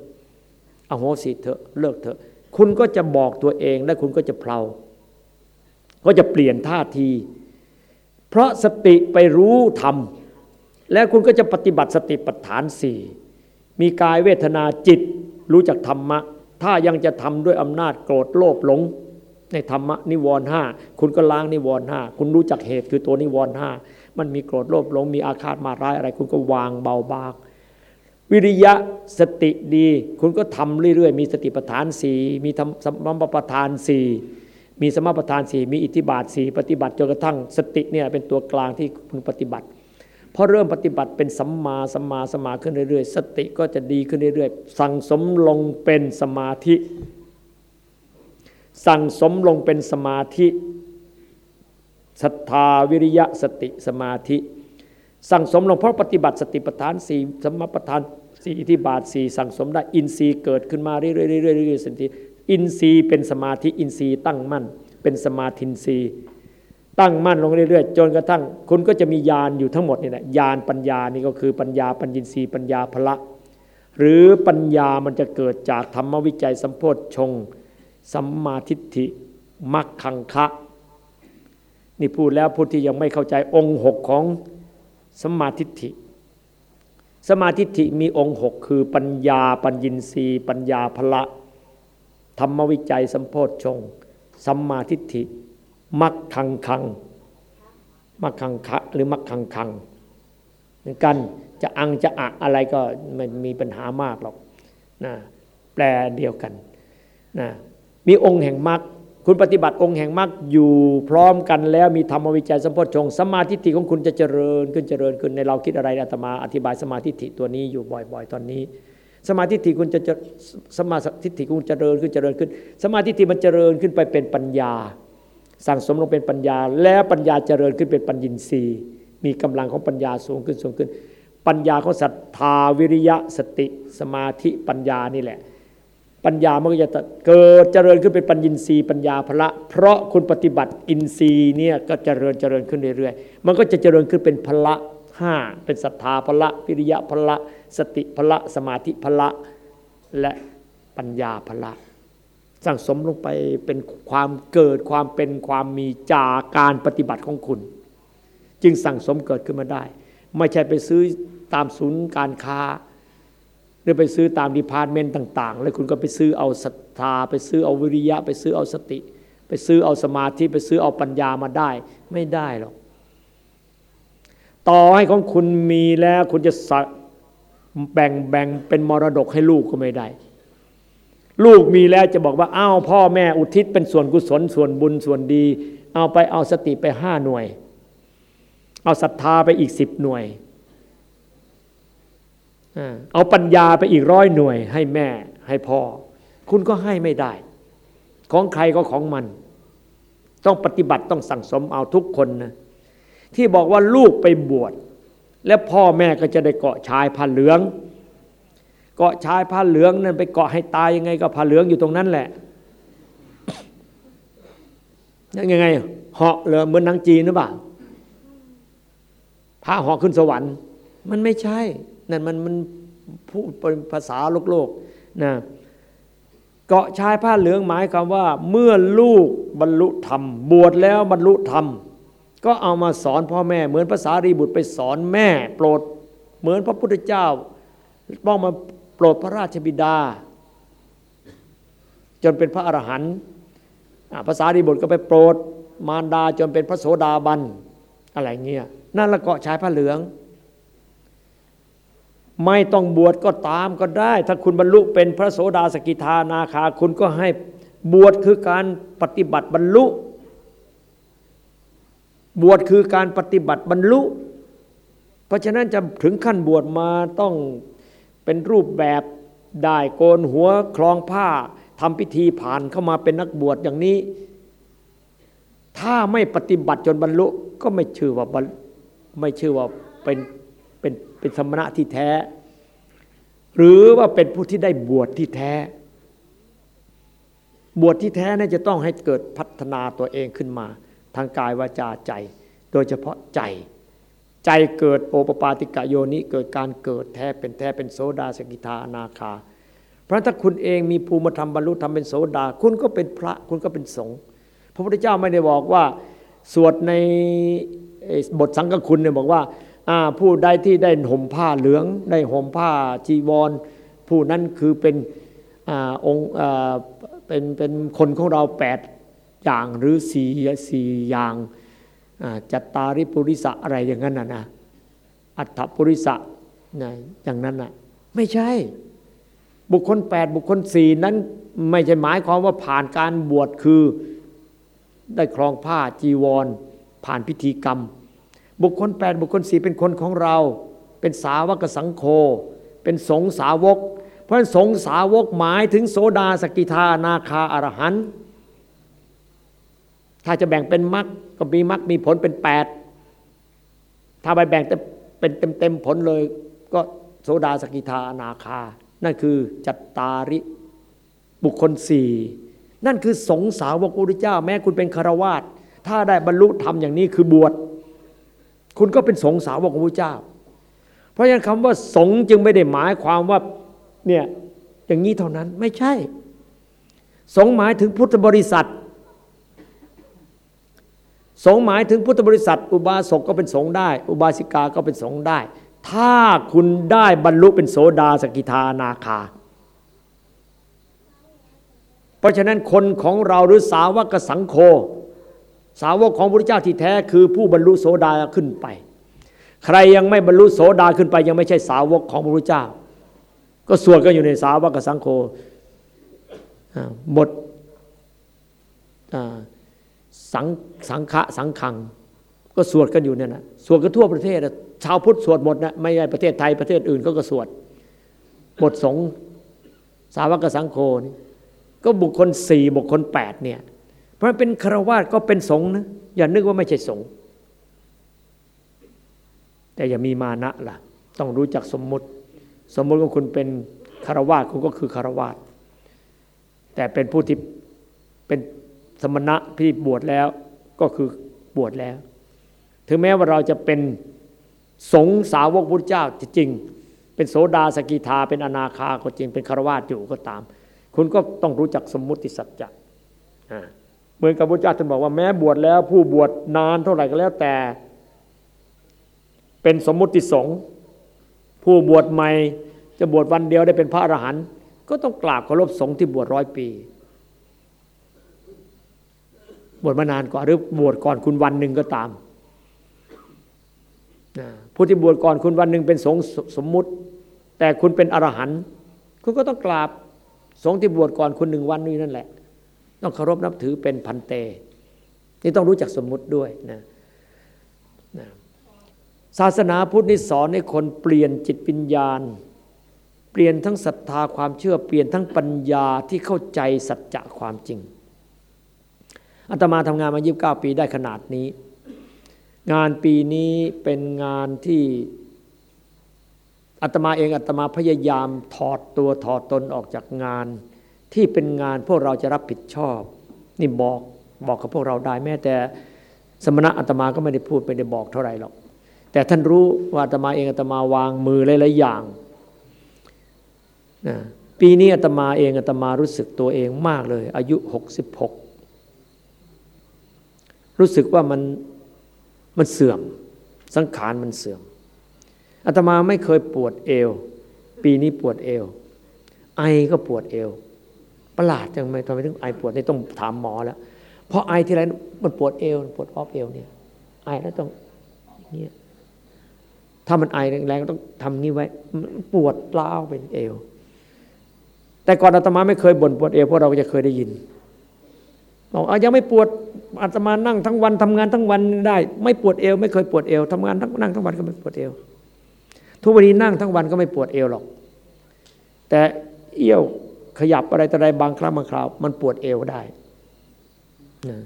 เอาโหสิเถอะเลิกเถอะ คุณก็จะบอกตัวเองและคุณก็จะเพลาก็จะเปลี่ยนท่าที เพราะสติไปรู้ธรรม แล้วคุณก็จะปฏิบัติสติปัฏฐานสี่มีกายเวทนาจิตรู้จักธรรมะ ถ้ายังจะทำด้วยอำนาจโกรธโลภหลง ในธรรมะนิวรณ์ห้าคุณก็ล้างนิวรณ์ห้าคุณรู้จักเหตุคือตัวนิวรณ์ห้ามันมีโกรธโลภหลงมีอาฆาตมาร้ายอะไร คุณก็วางเบาบาง วิริยะสติดี คุณก็ทำเรื่อยๆ มีสติปัฏฐานสี่มีธรรมสมประธานสี่มีสมประธานสี่มีอิทธิบาทสี่ปฏิบัติจนกระทั่งสติเนี่ยเป็นตัวกลางที่คุณปฏิบัติพอเริ่มปฏิบัติเป็นสัมมาสัมมาสมาขึ้นเรื่อยๆ สติก็จะดีขึ้นเรื่อยๆ สั่งสมลงเป็นสมาธิ สั่งสมลงเป็นสมาธิศรัทธาวิริยะสติสมาธิ สั่งสมลงเพราะปฏิบัติสติปัฏฐานสี่สมปัฏฐานสี่ที่บาทสี่สั่งสมได้อินทรีย์เกิดขึ้นมาเรื่อยๆเรื่อยๆสันติอินทรีย์เป็นสมาธิอินทรีย์ตั้งมั่น เป็นสมาธินทรีย์ตั้งมั่นลงเรื่อยๆจนกระทั่ง คุณก็จะมีญาณอยู่ทั้งหมดนี่แหละญาณปัญญานี่ก็คือปัญญาปัญญินทรีย์ปัญญาพละ หรือปัญญามันจะเกิดจากธรรมวิจัยสัมโพธชง สัมมาทิฏฐิมักขังคะนี่พูดแล้วผู้ที่ยังไม่เข้าใจองค์หกของสัมมาทิฏฐิสมาธิฐิมีองค์หกคือปัญญาปัญญินรีปัญญาพละ ธรรมวิจัยสัมโพธชงสัมมาทิฏฐิมักขังคังมักขังคะหรือมักขังคังเหมือนกันจะอังจะอะอะไรก็ไม่มีปัญหามากหรอกนะแปลเดียวกันนะ มีองค์แห่งมรรคคุณปฏิบัติองค์แห่งมรรคอยู่พร้อมกันแล้วมีธรรมวิจัยสัมโพชงสมาธิฐิของคุณจะเจริญขึ้นเจริญขึ้นในเราคิดอะไรอาตมาอธิบายสมาธิฐิตัวนี้อยู่บ่อยๆ ตอนนี้ สมาธิฐิคุณจะสมาธิฐิคุณเจริญขึ้นเจริญขึ้น สมาธิฐิมันเจริญขึ้นไปเป็นปัญญา สั่งสมลงเป็นปัญญา แล้วปัญญาเจริญขึ้นเป็นปัญญินทรีย์ มีกำลังของปัญญาสูงขึ้นสูงขึ้น ปัญญาของศรัทธาวิริยะสติ สมาธิปัญญานี่แหละ ปัญญามันก็จะเกิดเจริญขึ้นเป็นปัญญินทรีย์ปัญญาพละ เพราะคุณปฏิบัติอินทรีย์เนี่ยก็เจริญเจริญขึ้นเรื่อยๆ มันก็จะเจริญขึ้นเป็นพละห้าเป็นศรัทธาพละวิริยะพละ สติพละ สมาธิพละ และปัญญาพละ สั่งสมลงไปเป็นความเกิดความเป็นความมีจากการปฏิบัติของคุณ จึงสั่งสมเกิดขึ้นมาได้ ไม่ใช่ไปซื้อตามศูนย์การค้า หรือไปซื้อตามดีพาร์ตเมนต์ต่าง ๆ แล้วคุณก็ไปซื้อเอาศรัทธา ไปซื้อเอาวิริยะ ไปซื้อเอาสติ ไปซื้อเอาสมาธิไปซื้อเอาปัญญามาได้ ไม่ได้หรอกต่อให้ของคุณมีแล้วคุณจะแบ่งแบ่งเป็นมรดกให้ลูกก็ไม่ได้ ลูกมีแล้วจะบอกว่าอ้าวพ่อแม่อุทิศเป็นส่วนกุศลส่วนบุญส่วนดี เอาไปเอาสติไปห้าหน่วย เอาศรัทธาไปอีกสิบหน่วย เอาปัญญาไปอีกร้อยหน่วย ให้แม่ให้พ่อ คุณก็ให้ไม่ได้ ของใครก็ของมัน ต้องปฏิบัติต้องสั่งสมเอาทุกคนนะที่บอกว่าลูกไปบวชและพ่อแม่ก็จะได้เกาะชายผ้าเหลือง เกาะชายผ้าเหลืองนั่นไปเกาะให้ตายยังไงก็ผ้าเหลืองอยู่ตรงนั้นแหละยังไงเหาะเลยเหมือนนางจีนหรือเปล่าพาเหาะขึ้นสวรรค์ มันไม่ใช่ นั่นมันมันพูดเป็นภาษาโลกโลกนะเกาะชายผ้าเหลืองหมายความว่า เมื่อลูกบรรลุธรรม บวชแล้วบรรลุธรรม ก็เอามาสอนพ่อแม่ เหมือนภาษารีบุตรไปสอนแม่ โปรดเหมือนพระพุทธเจ้าต้องมาโปรดพระราชบิดา จนเป็นพระอรหันต์ภาษารีบุตรก็ไปโปรดมารดาจนเป็นพระโสดาบันอะไรเงี้ยนั่นละเกาะชายผ้าเหลือง ไม่ต้องบวชก็ตามก็ได้ ถ้าคุณบรรลุเป็นพระโสดาสกิทานาคา คุณก็ให้บวชคือการปฏิบัติบรรลุ บวชคือการปฏิบัติบรรลุ เพราะฉะนั้นจะถึงขั้นบวชมาต้องเป็นรูปแบบได้โกนหัวคลองผ้าทำพิธีผ่านเข้ามาเป็นนักบวชอย่างนี้ ถ้าไม่ปฏิบัติจนบรรลุก็ไม่ชื่อว่าไม่ชื่อว่าเป็น เป็นสมณะที่แท้ หรือว่าเป็นผู้ที่ได้บวชที่แท้ บวชที่แท้นี่จะต้องให้เกิดพัฒนาตัวเองขึ้นมา ทางกายวาจาใจ โดยเฉพาะใจ ใจเกิดโอปปาติกะโยนิเกิดการเกิดแท้เป็นแท้เป็นโสดาสกิทาอนาคา เพราะถ้าคุณเองมีภูมิธรรมบรรลุธรรมเป็นโสดา คุณก็เป็นพระคุณก็เป็นสงฆ์พระพุทธเจ้าไม่ได้บอกว่าสวดในบทสังฆคุณเนี่ยบอกว่า ผู้ใดที่ได้ห่มผ้าเหลือง ได้ห่มผ้าจีวร ผู้นั้นคือเป็นอองค์เป็นเป็นคนของเราแปดอย่างหรือสี่สี่อย่างจัตตาริปุริสะอะไรอย่างนั้นนะนะอัฏฐปุริสะนะอย่างนั้นนะไม่ใช่ บุคคลแปดบุคคลสี่นั้นไม่ใช่หมายความว่าผ่านการบวชคือได้ครองผ้าจีวร ผ่านพิธีกรรม บุคคลแปดบุคคลสี่เป็นคนของเรา เป็นสาวกสังโฆเป็นสงสาวก เพราะสงสาวกหมายถึงโสดาสกิทานาคาอรหันถ้าจะแบ่งเป็นมรรคก็มีมรรคมีผลเป็นแปดถ้าไปแบ่งเป็นเต็มเต็มผลเลย ก็โสดาสกิทานาคา นั่นคือจัตตาริบุคคลสี่นั่นคือสงสาวกพระพุทธเจ้า แม้คุณเป็นคารวาสถ้าได้บรรลุธรรมอย่างนี้คือบวช คุณก็เป็นสงสาวกของพระเจ้า เพราะฉะนั้นคำว่าสงจึงไม่ได้หมายความว่าเนี่ยอย่างนี้เท่านั้นไม่ใช่ สงหมายถึงพุทธบริษัท สงหมายถึงพุทธบริษัท อุบาสกก็เป็นสงได้ อุบาสิกาก็เป็นสงได้ ถ้าคุณได้บรรลุเป็นโสดาสกิทานาคา เพราะฉะนั้นคนของเราหรือสาวกสังโฆ สาวกของพระเจ้าที่แท้คือผู้บรรลุโสดาขึ้นไป ใครยังไม่บรรลุโสดาขึ้นไป ยังไม่ใช่สาวกของพระเจ้า ก็สวดกันอยู่ในสาวกสังโฆบทสังสังฆะสังขัง ก็สวดกันอยู่เนี่ยนะสวดกันทั่วประเทศชาวพุทธสวดหมดนะไม่ใช่ประเทศไทยประเทศอื่นก็ก็สวดบทสงสาวกสังโฆนี่ก็บุคคลสี่บุคคลแปดเนี่ย ราะเป็นคารวาสก็เป็นสงฆ์นะอย่านึกว่าไม่ใช่สงฆ์แต่อย่ามีมานะล่ะ ต้องรู้จักสมมติ สมมติว่าคุณเป็นคารวาสคุณก็คือคารวาสแต่เป็นผู้ที่เป็นสมณะที่บวชแล้วก็คือบวชแล้ว ถึงแม้ว่าเราจะเป็นสงสาวกพุทธเจ้าจริง เป็นโสดาสกิทาเป็นอนาคาก็จริงเป็นคารวาสอยู่ก็ตาม คุณก็ต้องรู้จักสมมุติสัจจะอ่า เหมือนกับพระเจ้าท่านบอกว่าแม้บวชแล้ว ผู้บวชนานเท่าไหร่ก็แล้วแต่ เป็นสมมุติสงฆ์ผู้บวชใหม่จะบวชวันเดียวได้เป็นพระอรหันต์ก็ต้องกราบเคารพสงฆ์ที่บวชร้อยปี บวชมานานกว่าหรือบวชก่อนคุณวันหนึ่งก็ตามผู้ที่บวชก่อนคุณวันหนึ่งเป็นสงฆ์สมมุติ แต่คุณเป็นอรหันต์คุณก็ต้องกราบสงฆ์ที่บวชก่อนคุณหนึ่งวันนี้นั่นแหละ ต้องเคารพนับถือเป็นพันเตนี่ต้องรู้จักสมมุติด้วยนะนะศาสนาพุทธนี่สอนให้คนเปลี่ยนจิตปัญญาเปลี่ยนทั้งศรัทธาความเชื่อเปลี่ยนทั้งปัญญาที่เข้าใจสัจจะความจริงอาตมาทำงานมา29ปีได้ขนาดนี้ งานปีนี้เป็นงานที่อาตมาเองอาตมาพยายามถอดตัวถอดตนออกจากงาน ที่เป็นงานพวกเราจะรับผิดชอบ นี่บอกบอกกับพวกเราได้แม้แต่สมณะอาตมาก็ไม่ได้พูดไม่ได้บอกเท่าไหร่หรอกแต่ท่านรู้ว่าอาตมาเองอาตมาวางมือหลายๆอย่างนะปีนี้อาตมาเองอาตมารู้สึกตัวเองมากเลย อายุ 66 รู้สึกว่ามันมันเสื่อม สังขารมันเสื่อมอาตมาไม่เคยปวดเอว ปีนี้ปวดเอว ไอก็ปวดเอว ประหลาดจังไหมทำไมถึงไอปวดนี่ต้องถามหมอแล้วเพราะไอที่ไรมันปวดเอวปวดออฟเอวเนี่ยไอแล้วต้องอย่างเงี้ยถ้ามันไอแรงๆต้องทำนี้ไว้ปวดล้าวเป็นเอว แต่ก่อนอาตมาไม่เคยบ่นปวดเอวเพราะเราจะเคยได้ยินบอกเอายังไม่ปวดอาตมานั่งทั้งวันทำงานทั้งวันได้ ไม่ปวดเอว ไม่เคยปวดเอวทำงานทั้งนั่งทั้งวันก็ไม่ปวดเอว ทุกวันนี้นั่งทั้งวันก็ไม่ปวดเอวหรอก แต่เอี้ยว ขยับอะไรต่ออะไรบางครั้งบางคราว มันปวดเอวได้นะ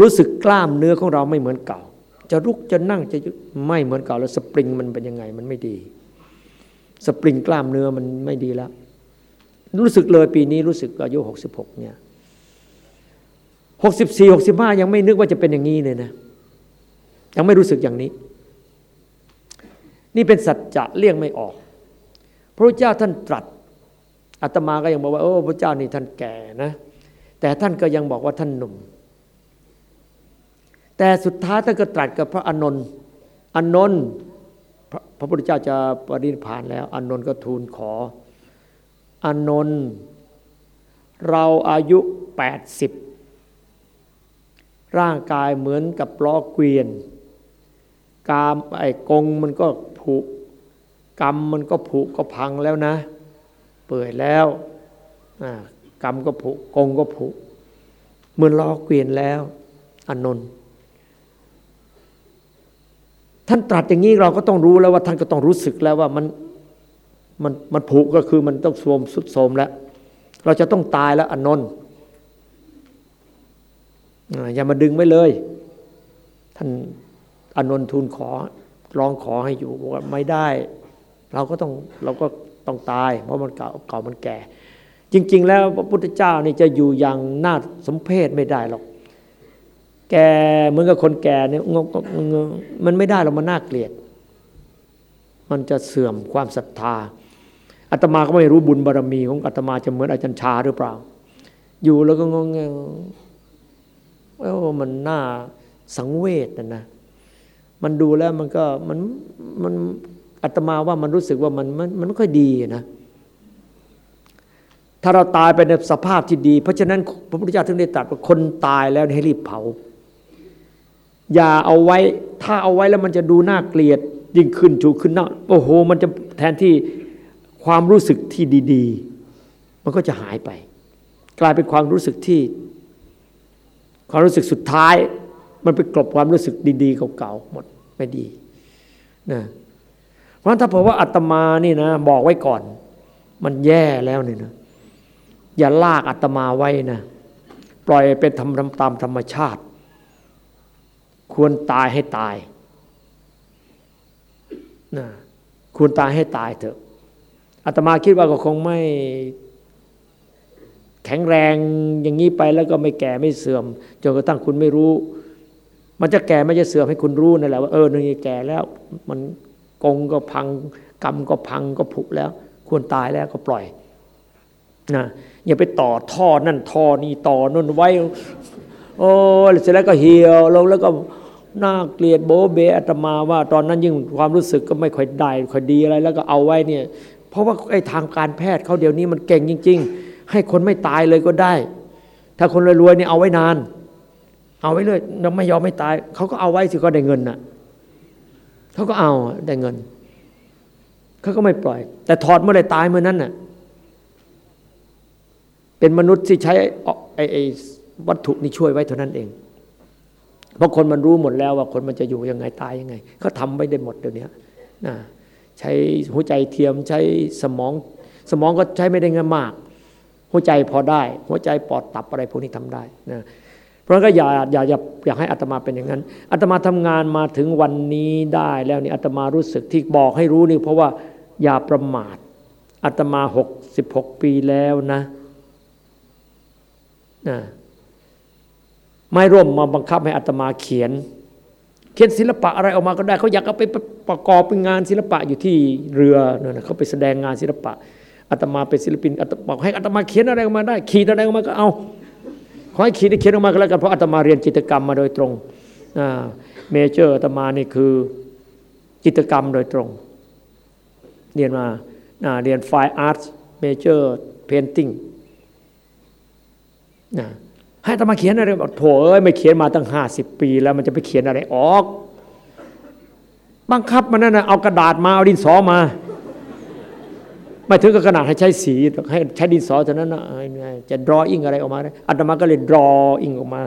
รู้สึกกล้ามเนื้อของเราไม่เหมือนเก่า จะลุกจะนั่งจะไม่เหมือนเก่า แล้วสปริงมันเป็นยังไง มันไม่ดี สปริงกล้ามเนื้อมันไม่ดีแล้ว รู้สึกเลยปีนี้รู้สึกอายุหกสิบหกเนี่ยหกสิบสี่หกสิบห้ายังไม่นึกว่าจะเป็นอย่างนี้เลยนะ ยังไม่รู้สึกอย่างนี้ นี่เป็นสัจจะเลี่ยงไม่ออก พระเจ้าท่านตรัส อาตมาก็ยังบอกว่าโอ้พระเจ้านี่ท่านแก่นะ แต่ท่านก็ยังบอกว่าท่านหนุ่ม แต่สุดท้ายท่านก็ตรัสกับพระอนนท์อนนท์พระพุทธเจ้าจะปรินิพานแล้ว อนนท์ก็ทูลขอ อนนท์เราอายุแปดสิบร่างกายเหมือนกับล้อเกวียน กามไอ้กงมันก็ผุกรรมมันก็ผุก็พังแล้วนะ ปื่อยแล้วกรรมก็ผุกงก็ผุเหมือนล้อเกวียนแล้วอนนท์ท่านตรัสอย่างนี้เราก็ต้องรู้แล้วว่าท่านก็ต้องรู้สึกแล้วว่ามันมันมันผุก็คือมันต้องโทมสุดโทมแล้ว เราจะต้องตายแล้วอนนท์อย่ามาดึงไว้เลย ท่านอนนทูลขอร้องขอให้อยู่ว่าไม่ได้ เราก็ต้องเราก็ ต้องตาย เพราะมันเก่าเก่ามันแก่ จริง ๆ แล้วพระพุทธเจ้านี่จะอยู่อย่างน่าสมเพศไม่ได้หรอก แกเหมือนกับคนแก่เนี่ยมันไม่ได้หรอกมันน่าเกลียด มันจะเสื่อมความศรัทธาอาตมาก็ไม่รู้บุญบารรมีของอาตมาจะเหมือนอาจารย์ชาหรือเปล่า อยู่แล้วก็งงโอ้มันน่าสังเวชนะนะ มันดูแล้วมันก็มันมัน อาตมาว่ามันรู้สึกว่ามันมันมันไม่ค่อยดีนะถ้าเราตายไปในสภาพที่ดี เพราะฉะนั้นพระพุทธเจ้าถึงได้ตรัสว่าคนตายแล้วให้รีบเผา อย่าเอาไว้ ถ้าเอาไว้แล้วมันจะดูน่าเกลียด ยิ่งขึ้นชูขึ้นหน้าโอ้โห มันจะแทนที่ความรู้สึกที่ดี ๆ มันก็จะหายไป กลายเป็นความรู้สึกที่ ความรู้สึกสุดท้าย มันไปกลบความรู้สึกดี ๆ เก่าๆหมดไม่ดีนะ เพราะถ้าเผื่อว่าอาตมานี่นะบอกไว้ก่อน มันแย่แล้วเนี่ยนะอย่าลากอาตมาไว้นะปล่อยเป็นทำตามธรรมชาติ ควรตายให้ตายนะควรตายให้ตายเถอะอาตมาคิดว่าก็คงไม่แข็งแรงอย่างนี้ไปแล้วก็ไม่แก่ไม่เสื่อมจนกระทั่งคุณไม่รู้ มันจะแก่ไม่จะเสื่อมให้คุณรู้นั่นแหละว่าเออนี่แก่แล้ว มัน กงก็พัง กรรมก็พังก็ผุแล้ว ควรตายแล้วก็ปล่อยนะอย่าไปต่อท่อนั่นท่อนี่ต่อนั่นไว้ โอ้เสร็จแล้วก็เหี่ยวลงแล้วก็น่าเกลียดโบเบอาตมาว่า ตอนนั้นยิ่งความรู้สึกก็ไม่ค่อยได้ค่อยดีอะไร แล้วก็เอาไว้เนี่ย เพราะว่าไอ้ทางการแพทย์เขาเดี๋ยวนี้มันเก่งจริง ๆ ให้คนไม่ตายเลยก็ได้ ถ้าคนรวยๆนี่เอาไว้นาน เอาไว้เลยเราไม่ยอมไม่ตายเขาก็เอาไว้สิก็ได้เงินน่ะ เขาก็เอาได้เงิน เขาก็ไม่ปล่อย แต่ถอดเมื่อไรตายเมื่อนั้นน่ะ เป็นมนุษย์ที่ใช้ไอ้ไอ้วัตถุนี้ช่วยไว้เท่านั้นเอง เพราะคนมันรู้หมดแล้วว่าคนมันจะอยู่ยังไงตายยังไงเขาทำไว้ได้หมดเดี๋ยวนี้นะใช้หัวใจเทียมใช้สมอง สมองก็ใช้ไม่ได้เง่ายมาก หัวใจพอได้ หัวใจปอดตับอะไรพวกนี้ทำได้นะ ราะก็อย่าอย่าอย่าอยากให้อัตมาเป็นอย่างนั้นอัตมาทำงานมาถึงวันนี้ได้แล้วนี่อัตมารู้สึกที่บอกให้รู้นี่เพราะว่าอย่าประมาทอัตมาหกสิบหกปีแล้วนะนะไม่ร่วมมาบังคับให้อาตมาเขียน เขียนศิลปะอะไรออกมาก็ได้เขาอยากเอาไปประกอบเป็นงานศิลปะอยู่ที่เรือเนี่ยเขาไปแสดงงานศิลปะอาตมาเป็นศิลปินอาตบอกให้อาตมาเขียนอะไรออกมาได้ขีดอะไรออกมาก็เอา ขอให้ขีดเขียนออกมาก็แล้วกันเพราะอาตมาเรียนจิตรกรรมมาโดยตรง major อาตมานี่คือจิตรกรรมโดยตรง เรียนมาเรียน fine art major painting ให้อาตมาเขียนอะไรบอกโถเอ้ยไม่เขียนมาตั้งห้าสิบปี แล้วมันจะไปเขียนอะไรออก บังคับมันนั่นนะเอากระดาษมาเอาดินสอมา ไม่ถึงกับขนาดให้ใช้สีให้ใช้ดินสอเท่านั้นนะจะ drawing อะไรออกมาอาตมาก็เลย drawing ออกมา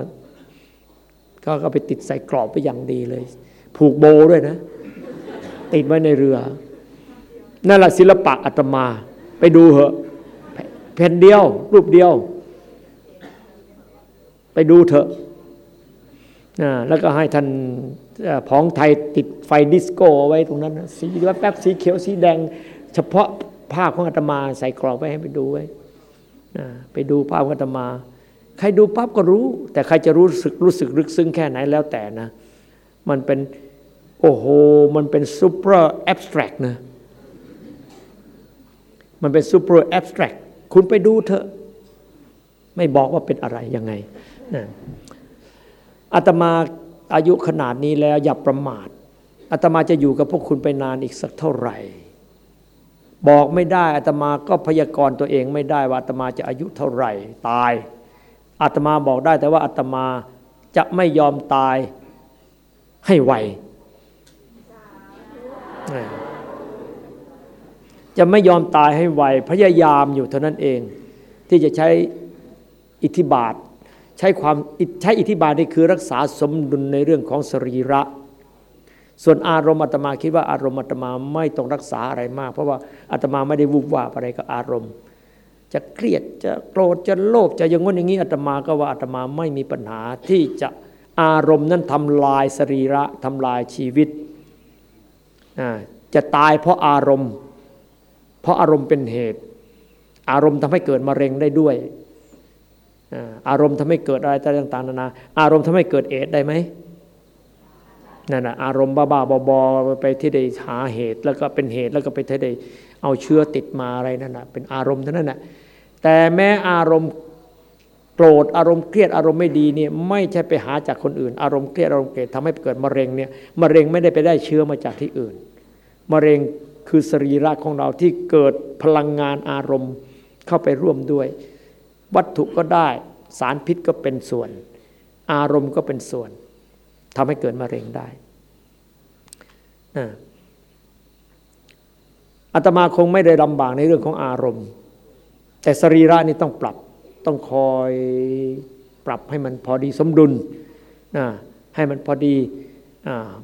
ก็ก็ไปติดใส่กรอบไปอย่างดีเลย ผูกโบด้วยนะ ติดไว้ในเรือนั่นแหละศิลปะอาตมา ไปดูเหอะแผ่นเดียว รูปเดียว ไปดูเถอะแล้วก็ให้ท่านผองไทยติดไฟดิสโก้ไว้ตรงนั้น สีแป๊บสีเขียวสีแดง เฉพาะ ภาพของอาตมาใส่กรอบไว้ให้ไปดูไว้ไปดูภาพของอาตมา ใครดูปั๊บก็รู้ แต่ใครจะรู้สึกรู้สึกลึกซึ้งแค่ไหนแล้วแต่นะ มันเป็นโอ้โห มันเป็น super abstract นะ มันเป็น super abstract คุณไปดูเถอะ ไม่บอกว่าเป็นอะไรยังไงนะอาตมาอายุขนาดนี้แล้วอย่าประมาทอาตมาจะอยู่กับพวกคุณไปนานอีกสักเท่าไหร่ บอกไม่ได้อาตมาก็พยากรณ์ตัวเองไม่ได้ว่าอาตมาจะอายุเท่าไหร่ตายอาตมาบอกได้แต่ว่าอาตมาจะไม่ยอมตายให้ไวจะไม่ยอมตายให้ไวพยายามอยู่เท่านั้นเอง ที่จะใช้อิทธิบาท ใช้ความใช้อิทธิบาทนี่คือรักษาสมดุลในเรื่องของสรีระ ส่วนอารมณ์อาตมาคิดว่าอารมณ์อาตมาไม่ต้องรักษาอะไรมาก เพราะว่าอาตมาไม่ได้วุบวาบอะไรกับอารมณ์ จะเครียดจะโกรธจะโลภจะอย่างงี้อย่างนี้อาตมาก็ว่าอาตมาไม่มีปัญหาที่จะอารมณ์นั้นทำลายสรีระทำลายชีวิต จะตายเพราะอารมณ์ เพราะอารมณ์เป็นเหตุ อารมณ์ทำให้เกิดมะเร็งได้ด้วยอารมณ์ทำให้เกิดอะไรต่างๆนานาอารมณ์ทำให้เกิดเอดได้ไหม นั่นแหะอารมณ์บ้าๆบอๆไปที่ได้หาเหตุแล้วก็เป็นเหตุแล้วก็ไปที่ได้เอาเชื้อติดมาอะไรนั่นแหะเป็นอารมณ์เท่านั้นแหะแต่แม้อารมณ์โกรธอารมณ์เครียดอารมณ์ไม่ดีเนี่ยไม่ใช่ไปหาจากคนอื่น อารมณ์เครียดอารมณ์เกลียดทำให้เกิดมะเร็งเนี่ยมะเร็งไม่ได้ไปได้เชื้อมาจากที่อื่นมะเร็งคือสรีระของเราที่เกิดพลังงานอารมณ์เข้าไปร่วมด้วย วัตถุก็ได้ สารพิษก็เป็นส่วน อารมณ์ก็เป็นส่วน ทำให้เกิดมะเร็งได้อาตมาคงไม่ได้ลำบากในเรื่องของอารมณ์ แต่สรีระนี่ต้องปรับต้องคอยปรับให้มันพอดีสมดุลให้มันพอดี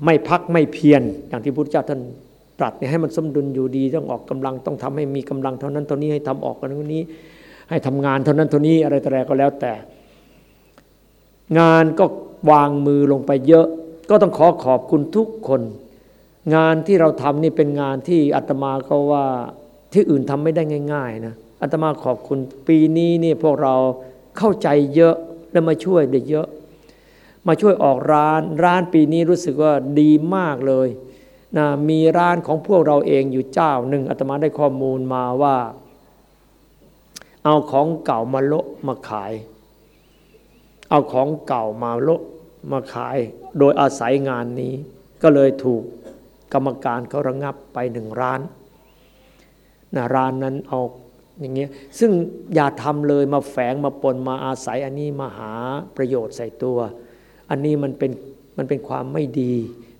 ไม่พักไม่เพียรอย่างที่พุทธเจ้าท่านตรัสเนี่ยให้มันสมดุลอยู่ดีต้องออกกำลังต้องทำให้มีกำลังเท่านั้นเท่านี้ให้ทำออกกันเท่านี้ ให้ทำงานเท่านั้นเท่านี้อะไรแต่ก็แล้วแต่ งานก็วางมือลงไปเยอะ ก็ต้องขอขอบคุณทุกคน งานที่เราทำนี่เป็นงานที่อาตมาก็ว่าที่อื่นทำไม่ได้ง่าย ๆ นะอาตมาขอบคุณปีนี้นี่พวกเราเข้าใจเยอะและมาช่วยได้เยอะ มาช่วยออกร้านร้านปีนี้รู้สึกว่าดีมากเลยนะมีร้านของพวกเราเองอยู่เจ้าหนึ่งอาตมาได้ข้อมูลมาว่า เอาของเก่ามาโละมาขาย เอาของเก่ามาโละมาขาย โดยอาศัยงานนี้ ก็เลยถูกกรรมการเขาระงับไปหนึ่งร้านนะร้านนั้นเอาอย่างเงี้ยซึ่งอย่าทำเลยมาแฝงมาปนมาอาศัยอันนี้มาหาประโยชน์ใส่ตัว อันนี้มันเป็นมันเป็นความไม่ดี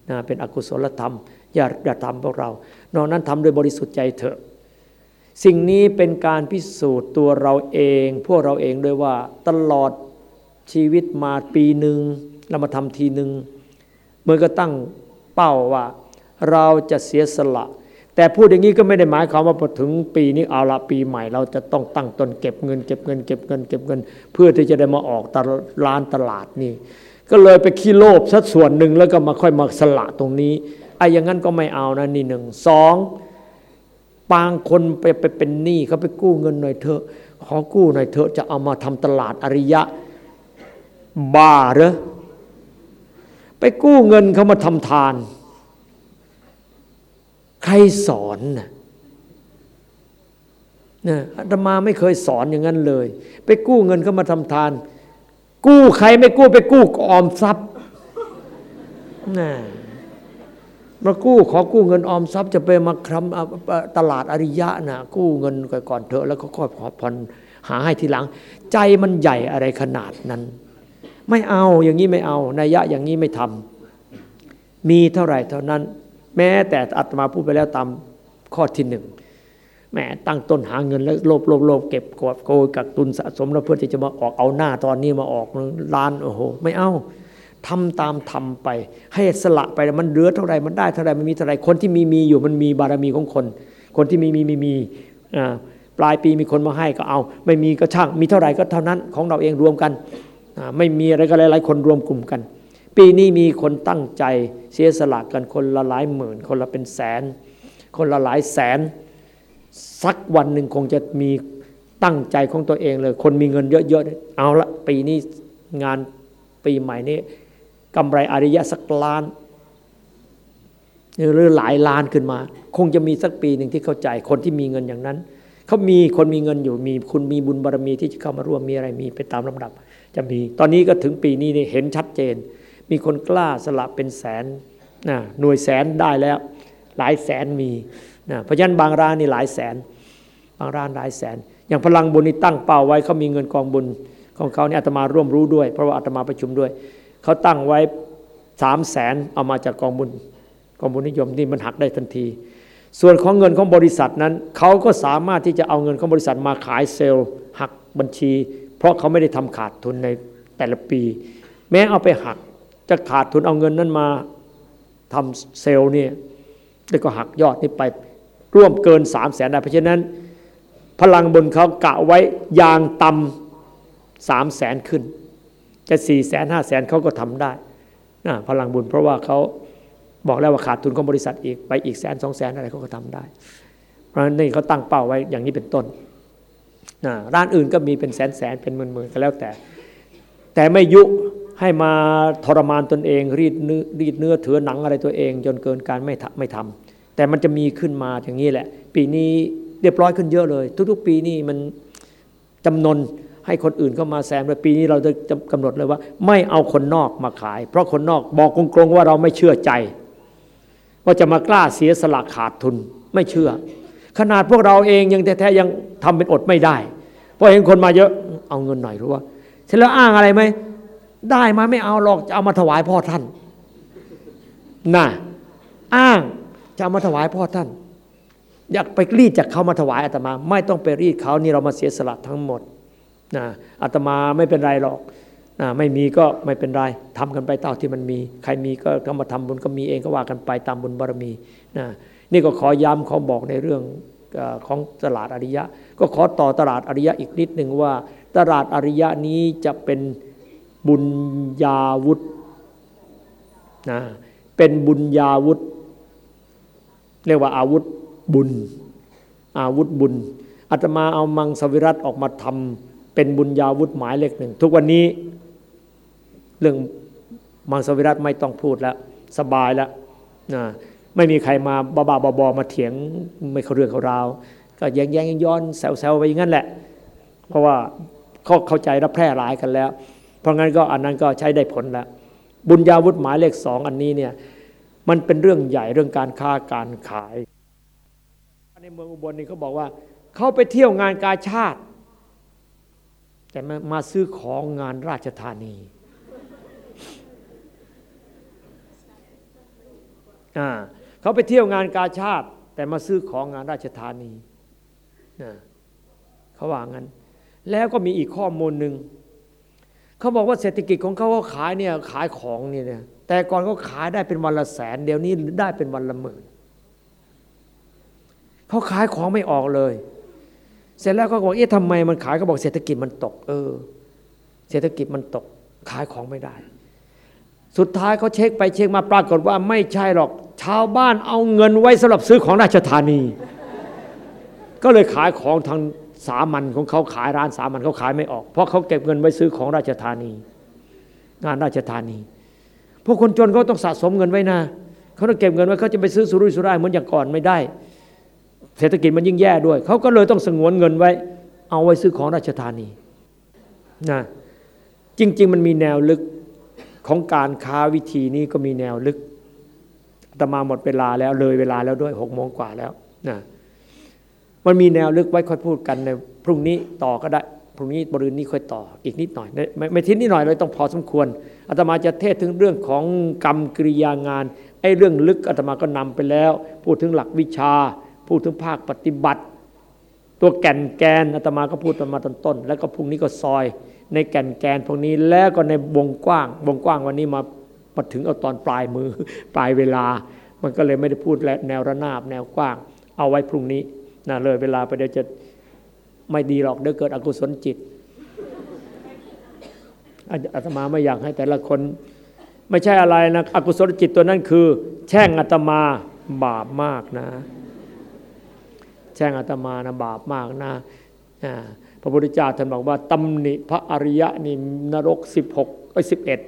นะเป็นอกุศลธรรม อย่าอย่าทำพวกเรา นอกนั้นทำโดยบริสุทธิ์ใจเถอะ สิ่งนี้เป็นการพิสูจน์ตัวเราเอง พวกเราเองด้วยว่าตลอด ชีวิตมาปีหนึ่งเรามาทำทีหนึ่งเมื่อก็ตั้งเป้าว่า เราจะเสียสละ แต่พูดอย่างนี้ก็ไม่ได้หมายความว่าพอถึงปีนี้เอาละปีใหม่ เราจะต้องตั้งตนเก็บเงิน เก็บเงินเก็บเงินเก็บเงิน เพื่อที่จะได้มาออกตร้านตลาดนี่ก็เลยไปขี้โลภสัดส่วนหนึ่งแล้วก็มาค่อยมาสละตรงนี้ไอ้อย่างนั้นก็ไม่เอานะนี่หนึ่งสองบางคนไปไปเป็นหนี้เขาไปกู้เงินหน่อยเถอะขอกู้หน่อยเถอะจะเอามาทำตลาดอริยะ บ้าเหรอไปกู้เงินเขามาทำทาน ใครสอนนะนะอาตมาไม่เคยสอนอย่างนั้นเลย ไปกู้เงินเขามาทำทาน กู้ใครไม่กู้ไปกู้ออมทรัพย์นะมากู้ขอกู้เงินออมทรัพย์จะไปมาคำตลาดอริยะนะกู้เงินก่อนเถอะแล้วก็ค่อยผ่อนหาให้ทีหลัง ใจมันใหญ่อะไรขนาดนั้น ไม่เอาอย่างนี้ไม่เอานัยยะอย่างนี้ไม่ทำมีเท่าไหร่เท่านั้น แม้แต่อาตมาพูดไปแล้วตามข้อที่หนึ่งแม้ตั้งต้นหาเงินแล้วโลภโลภโลภเก็บกดโกยกักตุนสะสมแล้วเพื่อที่จะมาออกเอาหน้าตอนนี้มาออกล้านโอ้โหไม่เอาทำตามทำไป ให้สละไปมันเหลือเท่าไรมันได้เท่าไรมันมีเท่าไรคนที่มีมีอยู่มันมีบารมีของคน คนที่มีมีมีมีปลายปีมีคนมาให้ก็เอา ไม่มีก็ช่างมีเท่าไรก็เท่านั้นของเราเองรวมกัน ไม่มีอะไรก็หลาย ๆ คนรวมกลุ่มกัน ปีนี้มีคนตั้งใจเสียสละกันคนละหลายหมื่น คนละเป็นแสน คนละหลายแสน สักวันหนึ่งคงจะมีตั้งใจของตัวเองเลย คนมีเงินเยอะๆเอาละปีนี้งานปีใหม่นี้กำไรอริยะสักล้านหรือหลายล้านขึ้นมา คงจะมีสักปีหนึ่งที่เข้าใจคนที่มีเงินอย่างนั้น เขามีคนมีเงินอยู่มีคุณมีบุญบารมีที่จะเข้ามาร่วมมีอะไรมีไปตามลำดับ จะมี ตอนนี้ก็ถึงปีนี้นี่เห็นชัดเจน มีคนกล้าสละเป็นแสนนะหน่วยแสนได้แล้ว หลายแสนมีนะเพราะฉะนั้นบางร้านนี่หลายแสน บางร้านหลายแสน อย่างพลังบุญนี่ตั้งเป้าไว้เขามีเงินกองบุญของเขาเนี่ยอาตมาร่วมรู้ด้วย เพราะว่าอาตมาประชุมด้วยเขาตั้งไว้สามแสนเอามาจากกองบุญกองบุญนิยมนี่มันหักได้ทันที ส่วนของเงินของบริษัทนั้นเขาก็สามารถที่จะเอาเงินของบริษัทมาขายเซลล์หักบัญชี เพราะเขาไม่ได้ทำขาดทุนในแต่ละปี แม้เอาไปหักจะขาดทุนเอาเงินนั้นมาทำเซลล์เนี่ยแล้วก็หักยอดนี้ไปร่วมเกินสามแสนได้เพราะฉะนั้น พลังบนเขากะไว้ยางต่ำสามแสนขึ้น จะสี่แสนห้าแสนเขาก็ทำได้นะพลังบุญเพราะว่าเขาบอกแล้วว่าขาดทุนของบริษัทอีกไปอีกแสนสองแสนอะไรเขาก็ทำได้ เพราะฉะนั้นนี่เขาตั้งเป้าไว้อย่างนี้เป็นต้น ร้านอื่นก็มีเป็นแสนแสนเป็นหมื่นหมื่นก็แล้วแต่ แต่ไม่ยุให้มาทรมานตนเอง รีดเนื้อรีดเนื้อถือหนังอะไรตัวเอง จนเกินการไม่ไม่ทำแต่มันจะมีขึ้นมาอย่างนี้แหละ ปีนี้เรียบร้อยขึ้นเยอะเลย ทุก ๆ ปีนี่มันจำนวนให้คนอื่นเข้ามาแซมเลยปีนี้เราจะกำหนดเลยว่า ไม่เอาคนนอกมาขาย เพราะคนนอกบอกกงๆว่าเราไม่เชื่อใจ ว่าจะมากล้าเสียสละขาดทุนไม่เชื่อ ขนาดพวกเราเองยังแท้ๆยังทำเป็นอดไม่ได้เพราะเห็นคนมาเยอะเอาเงินหน่อยรู้ว่าเสร็จแล้วอ้างอะไรไหมได้มาไม่เอาหรอกจะเอามาถวายพ่อท่านน่ะอ้างจะเอามาถวายพ่อท่าน อยากไปรีดจากเขามาถวายอาตมา ไม่ต้องไปรีดเขานี่เรามาเสียสละทั้งหมดนะอาตมาไม่เป็นไรหรอกนะไม่มีก็ไม่เป็นไรทำกันไปเท่าที่มันมี ใครมีก็ก็มาทำบุญก็มีเองก็ว่ากันไปตามบุญบารมีนะ นี่ก็ขอย้ำขอบอกในเรื่องของตลาดอริยะ ก็ขอต่อตลาดอริยะอีกนิดหนึ่งว่า ตลาดอริยะนี้จะเป็นบุญญาวุธนะเป็นบุญญาวุธเรียกว่าอาวุธบุญ อาวุธบุญอาตมาเอามังสวิรัตออกมาทำเป็นบุญญาวุธหมายเลขหนึ่งทุกวันนี้เรื่องมังสวิรัตไม่ต้องพูดแล้ว สบายแล้วนะ ไม่มีใครมาบ้าๆบอๆมาเถียงไม่เข้าเรื่องเข้าราว ก็แย่งแย่งย้อนแซวๆไปอย่างนั้นแหละ เพราะว่าเขาเข้าใจและแพร่หลายกันแล้ว เพราะงั้นก็อันนั้นก็ใช้ได้ผลแล้ว บุญญาวุฒิหมายเลขสองอันนี้เนี่ยมันเป็นเรื่องใหญ่เรื่องการค้าการขาย ในเมืองอุบลนี่เขาบอกว่าเขาไปเที่ยวงานกาชาติ แต่มามาซื้อของงานราชธานีอ่า เขาไปเที่ยวงานกาชาติ แต่มาซื้อของงานราชธานีนะเขาว่างั้น แล้วก็มีอีกข้อมูลหนึ่งเขาบอกว่าเศรษฐกิจของเขาเขาขายเนี่ยขายของเนี่ย แต่ก่อนเขาขายได้เป็นวันละแสน เดี๋ยวนี้ได้เป็นวันละหมื่นเขาขายของไม่ออกเลย เสร็จแล้วก็บอกเอ๊ะทำไมมันขายก็บอกเศรษฐกิจมันตก เออ เศรษฐกิจมันตก ขายของไม่ได้ สุดท้ายเขาเช็คไปเช็คมาปรากฏว่าไม่ใช่หรอกชาวบ้านเอาเงินไว้สำหรับซื้อของราชธานี ก็เลยขายของทางสามัญของเขาขายร้านสามัญเขาขายไม่ออก เพราะเขาเก็บเงินไว้ซื้อของราชธานี งานราชธานี พวกคนจนเขาต้องสะสมเงินไว้นะเขาต้องเก็บเงินไว้เขาจะไปซื้อสุรุ่ยสุร่ายเหมือนอย่างก่อนไม่ได้ เศรษฐกิจมันยิ่งแย่ด้วย เขาก็เลยต้องสงวนเงินไว้ เอาไว้ซื้อของราชธานีนะจริง ๆ มันมีแนวลึก ของการค้าวิธีนี้ก็มีแนวลึกตมาหมดเวลาแล้วเลยเวลาแล้วด้วยหกโมงกว่าแล้วนะมันมีแนวลึกไว้ค่อยพูดกันในพรุ่งนี้ต่อก็ได้พรุ่งนี้บริเวณนี้ค่อยต่ออีกนิดหน่อยไม่ไม่ทิ้งนิดหน่อยเลยต้องพอสมควรอาตมาจะเทศถึงเรื่องของกรรมกริยางานไอ้เรื่องลึกอาตมาก็นำไปแล้ว พูดถึงหลักวิชา พูดถึงภาคปฏิบัติ ตัวแก่นแกนอาตมาก็พูดมาตอนต้น แล้วก็พรุ่งนี้ก็ซอย ในแก่นแกนพวกนี้แล้วก็ในวงกว้างวงกว้างวันนี้มามาถึงเอาตอนปลายมือปลายเวลา มันก็เลยไม่ได้พูดแนวระนาบแนวกว้าง เอาไว้พรุ่งนี้นะเลยเวลาไปเดี๋ยวจะไม่ดีหรอกเดี๋ยวเกิดอกุศลจิตอาตมาไม่อยากให้แต่ละคน ไม่ใช่อะไรนะอกุศลจิตตัวนั้นคือ แช่งอาตมาบาปมากนะ แช่งอาตมานะบาปมากนะ พระพุทธเจ้าท่านบอกว่าตำหนิพระอริยะนี่นรก 16ไอ้สิบเอ็ด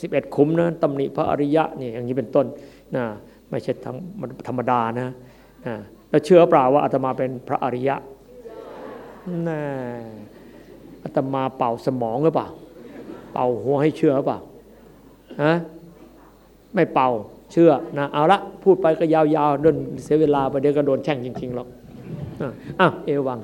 สิบเอ็ดคุ้มนะตำหนิพระอริยะนี่อย่างนี้เป็นต้นนะไม่ใช่ธรรมดานะนะแล้วเชื่อเปล่าว่าอาตมาเป็นพระอริยะน่อาตมาเป่าสมองหรือเปล่า เป่าหัวให้เชื่อหรือเปล่าฮะไม่เป่าเชื่อนะเอาละพูดไปก็ยาวๆเดินเสียเวลาไปเดี๋ยวก็โดนแช่งจริงๆหรอกอะเอวัง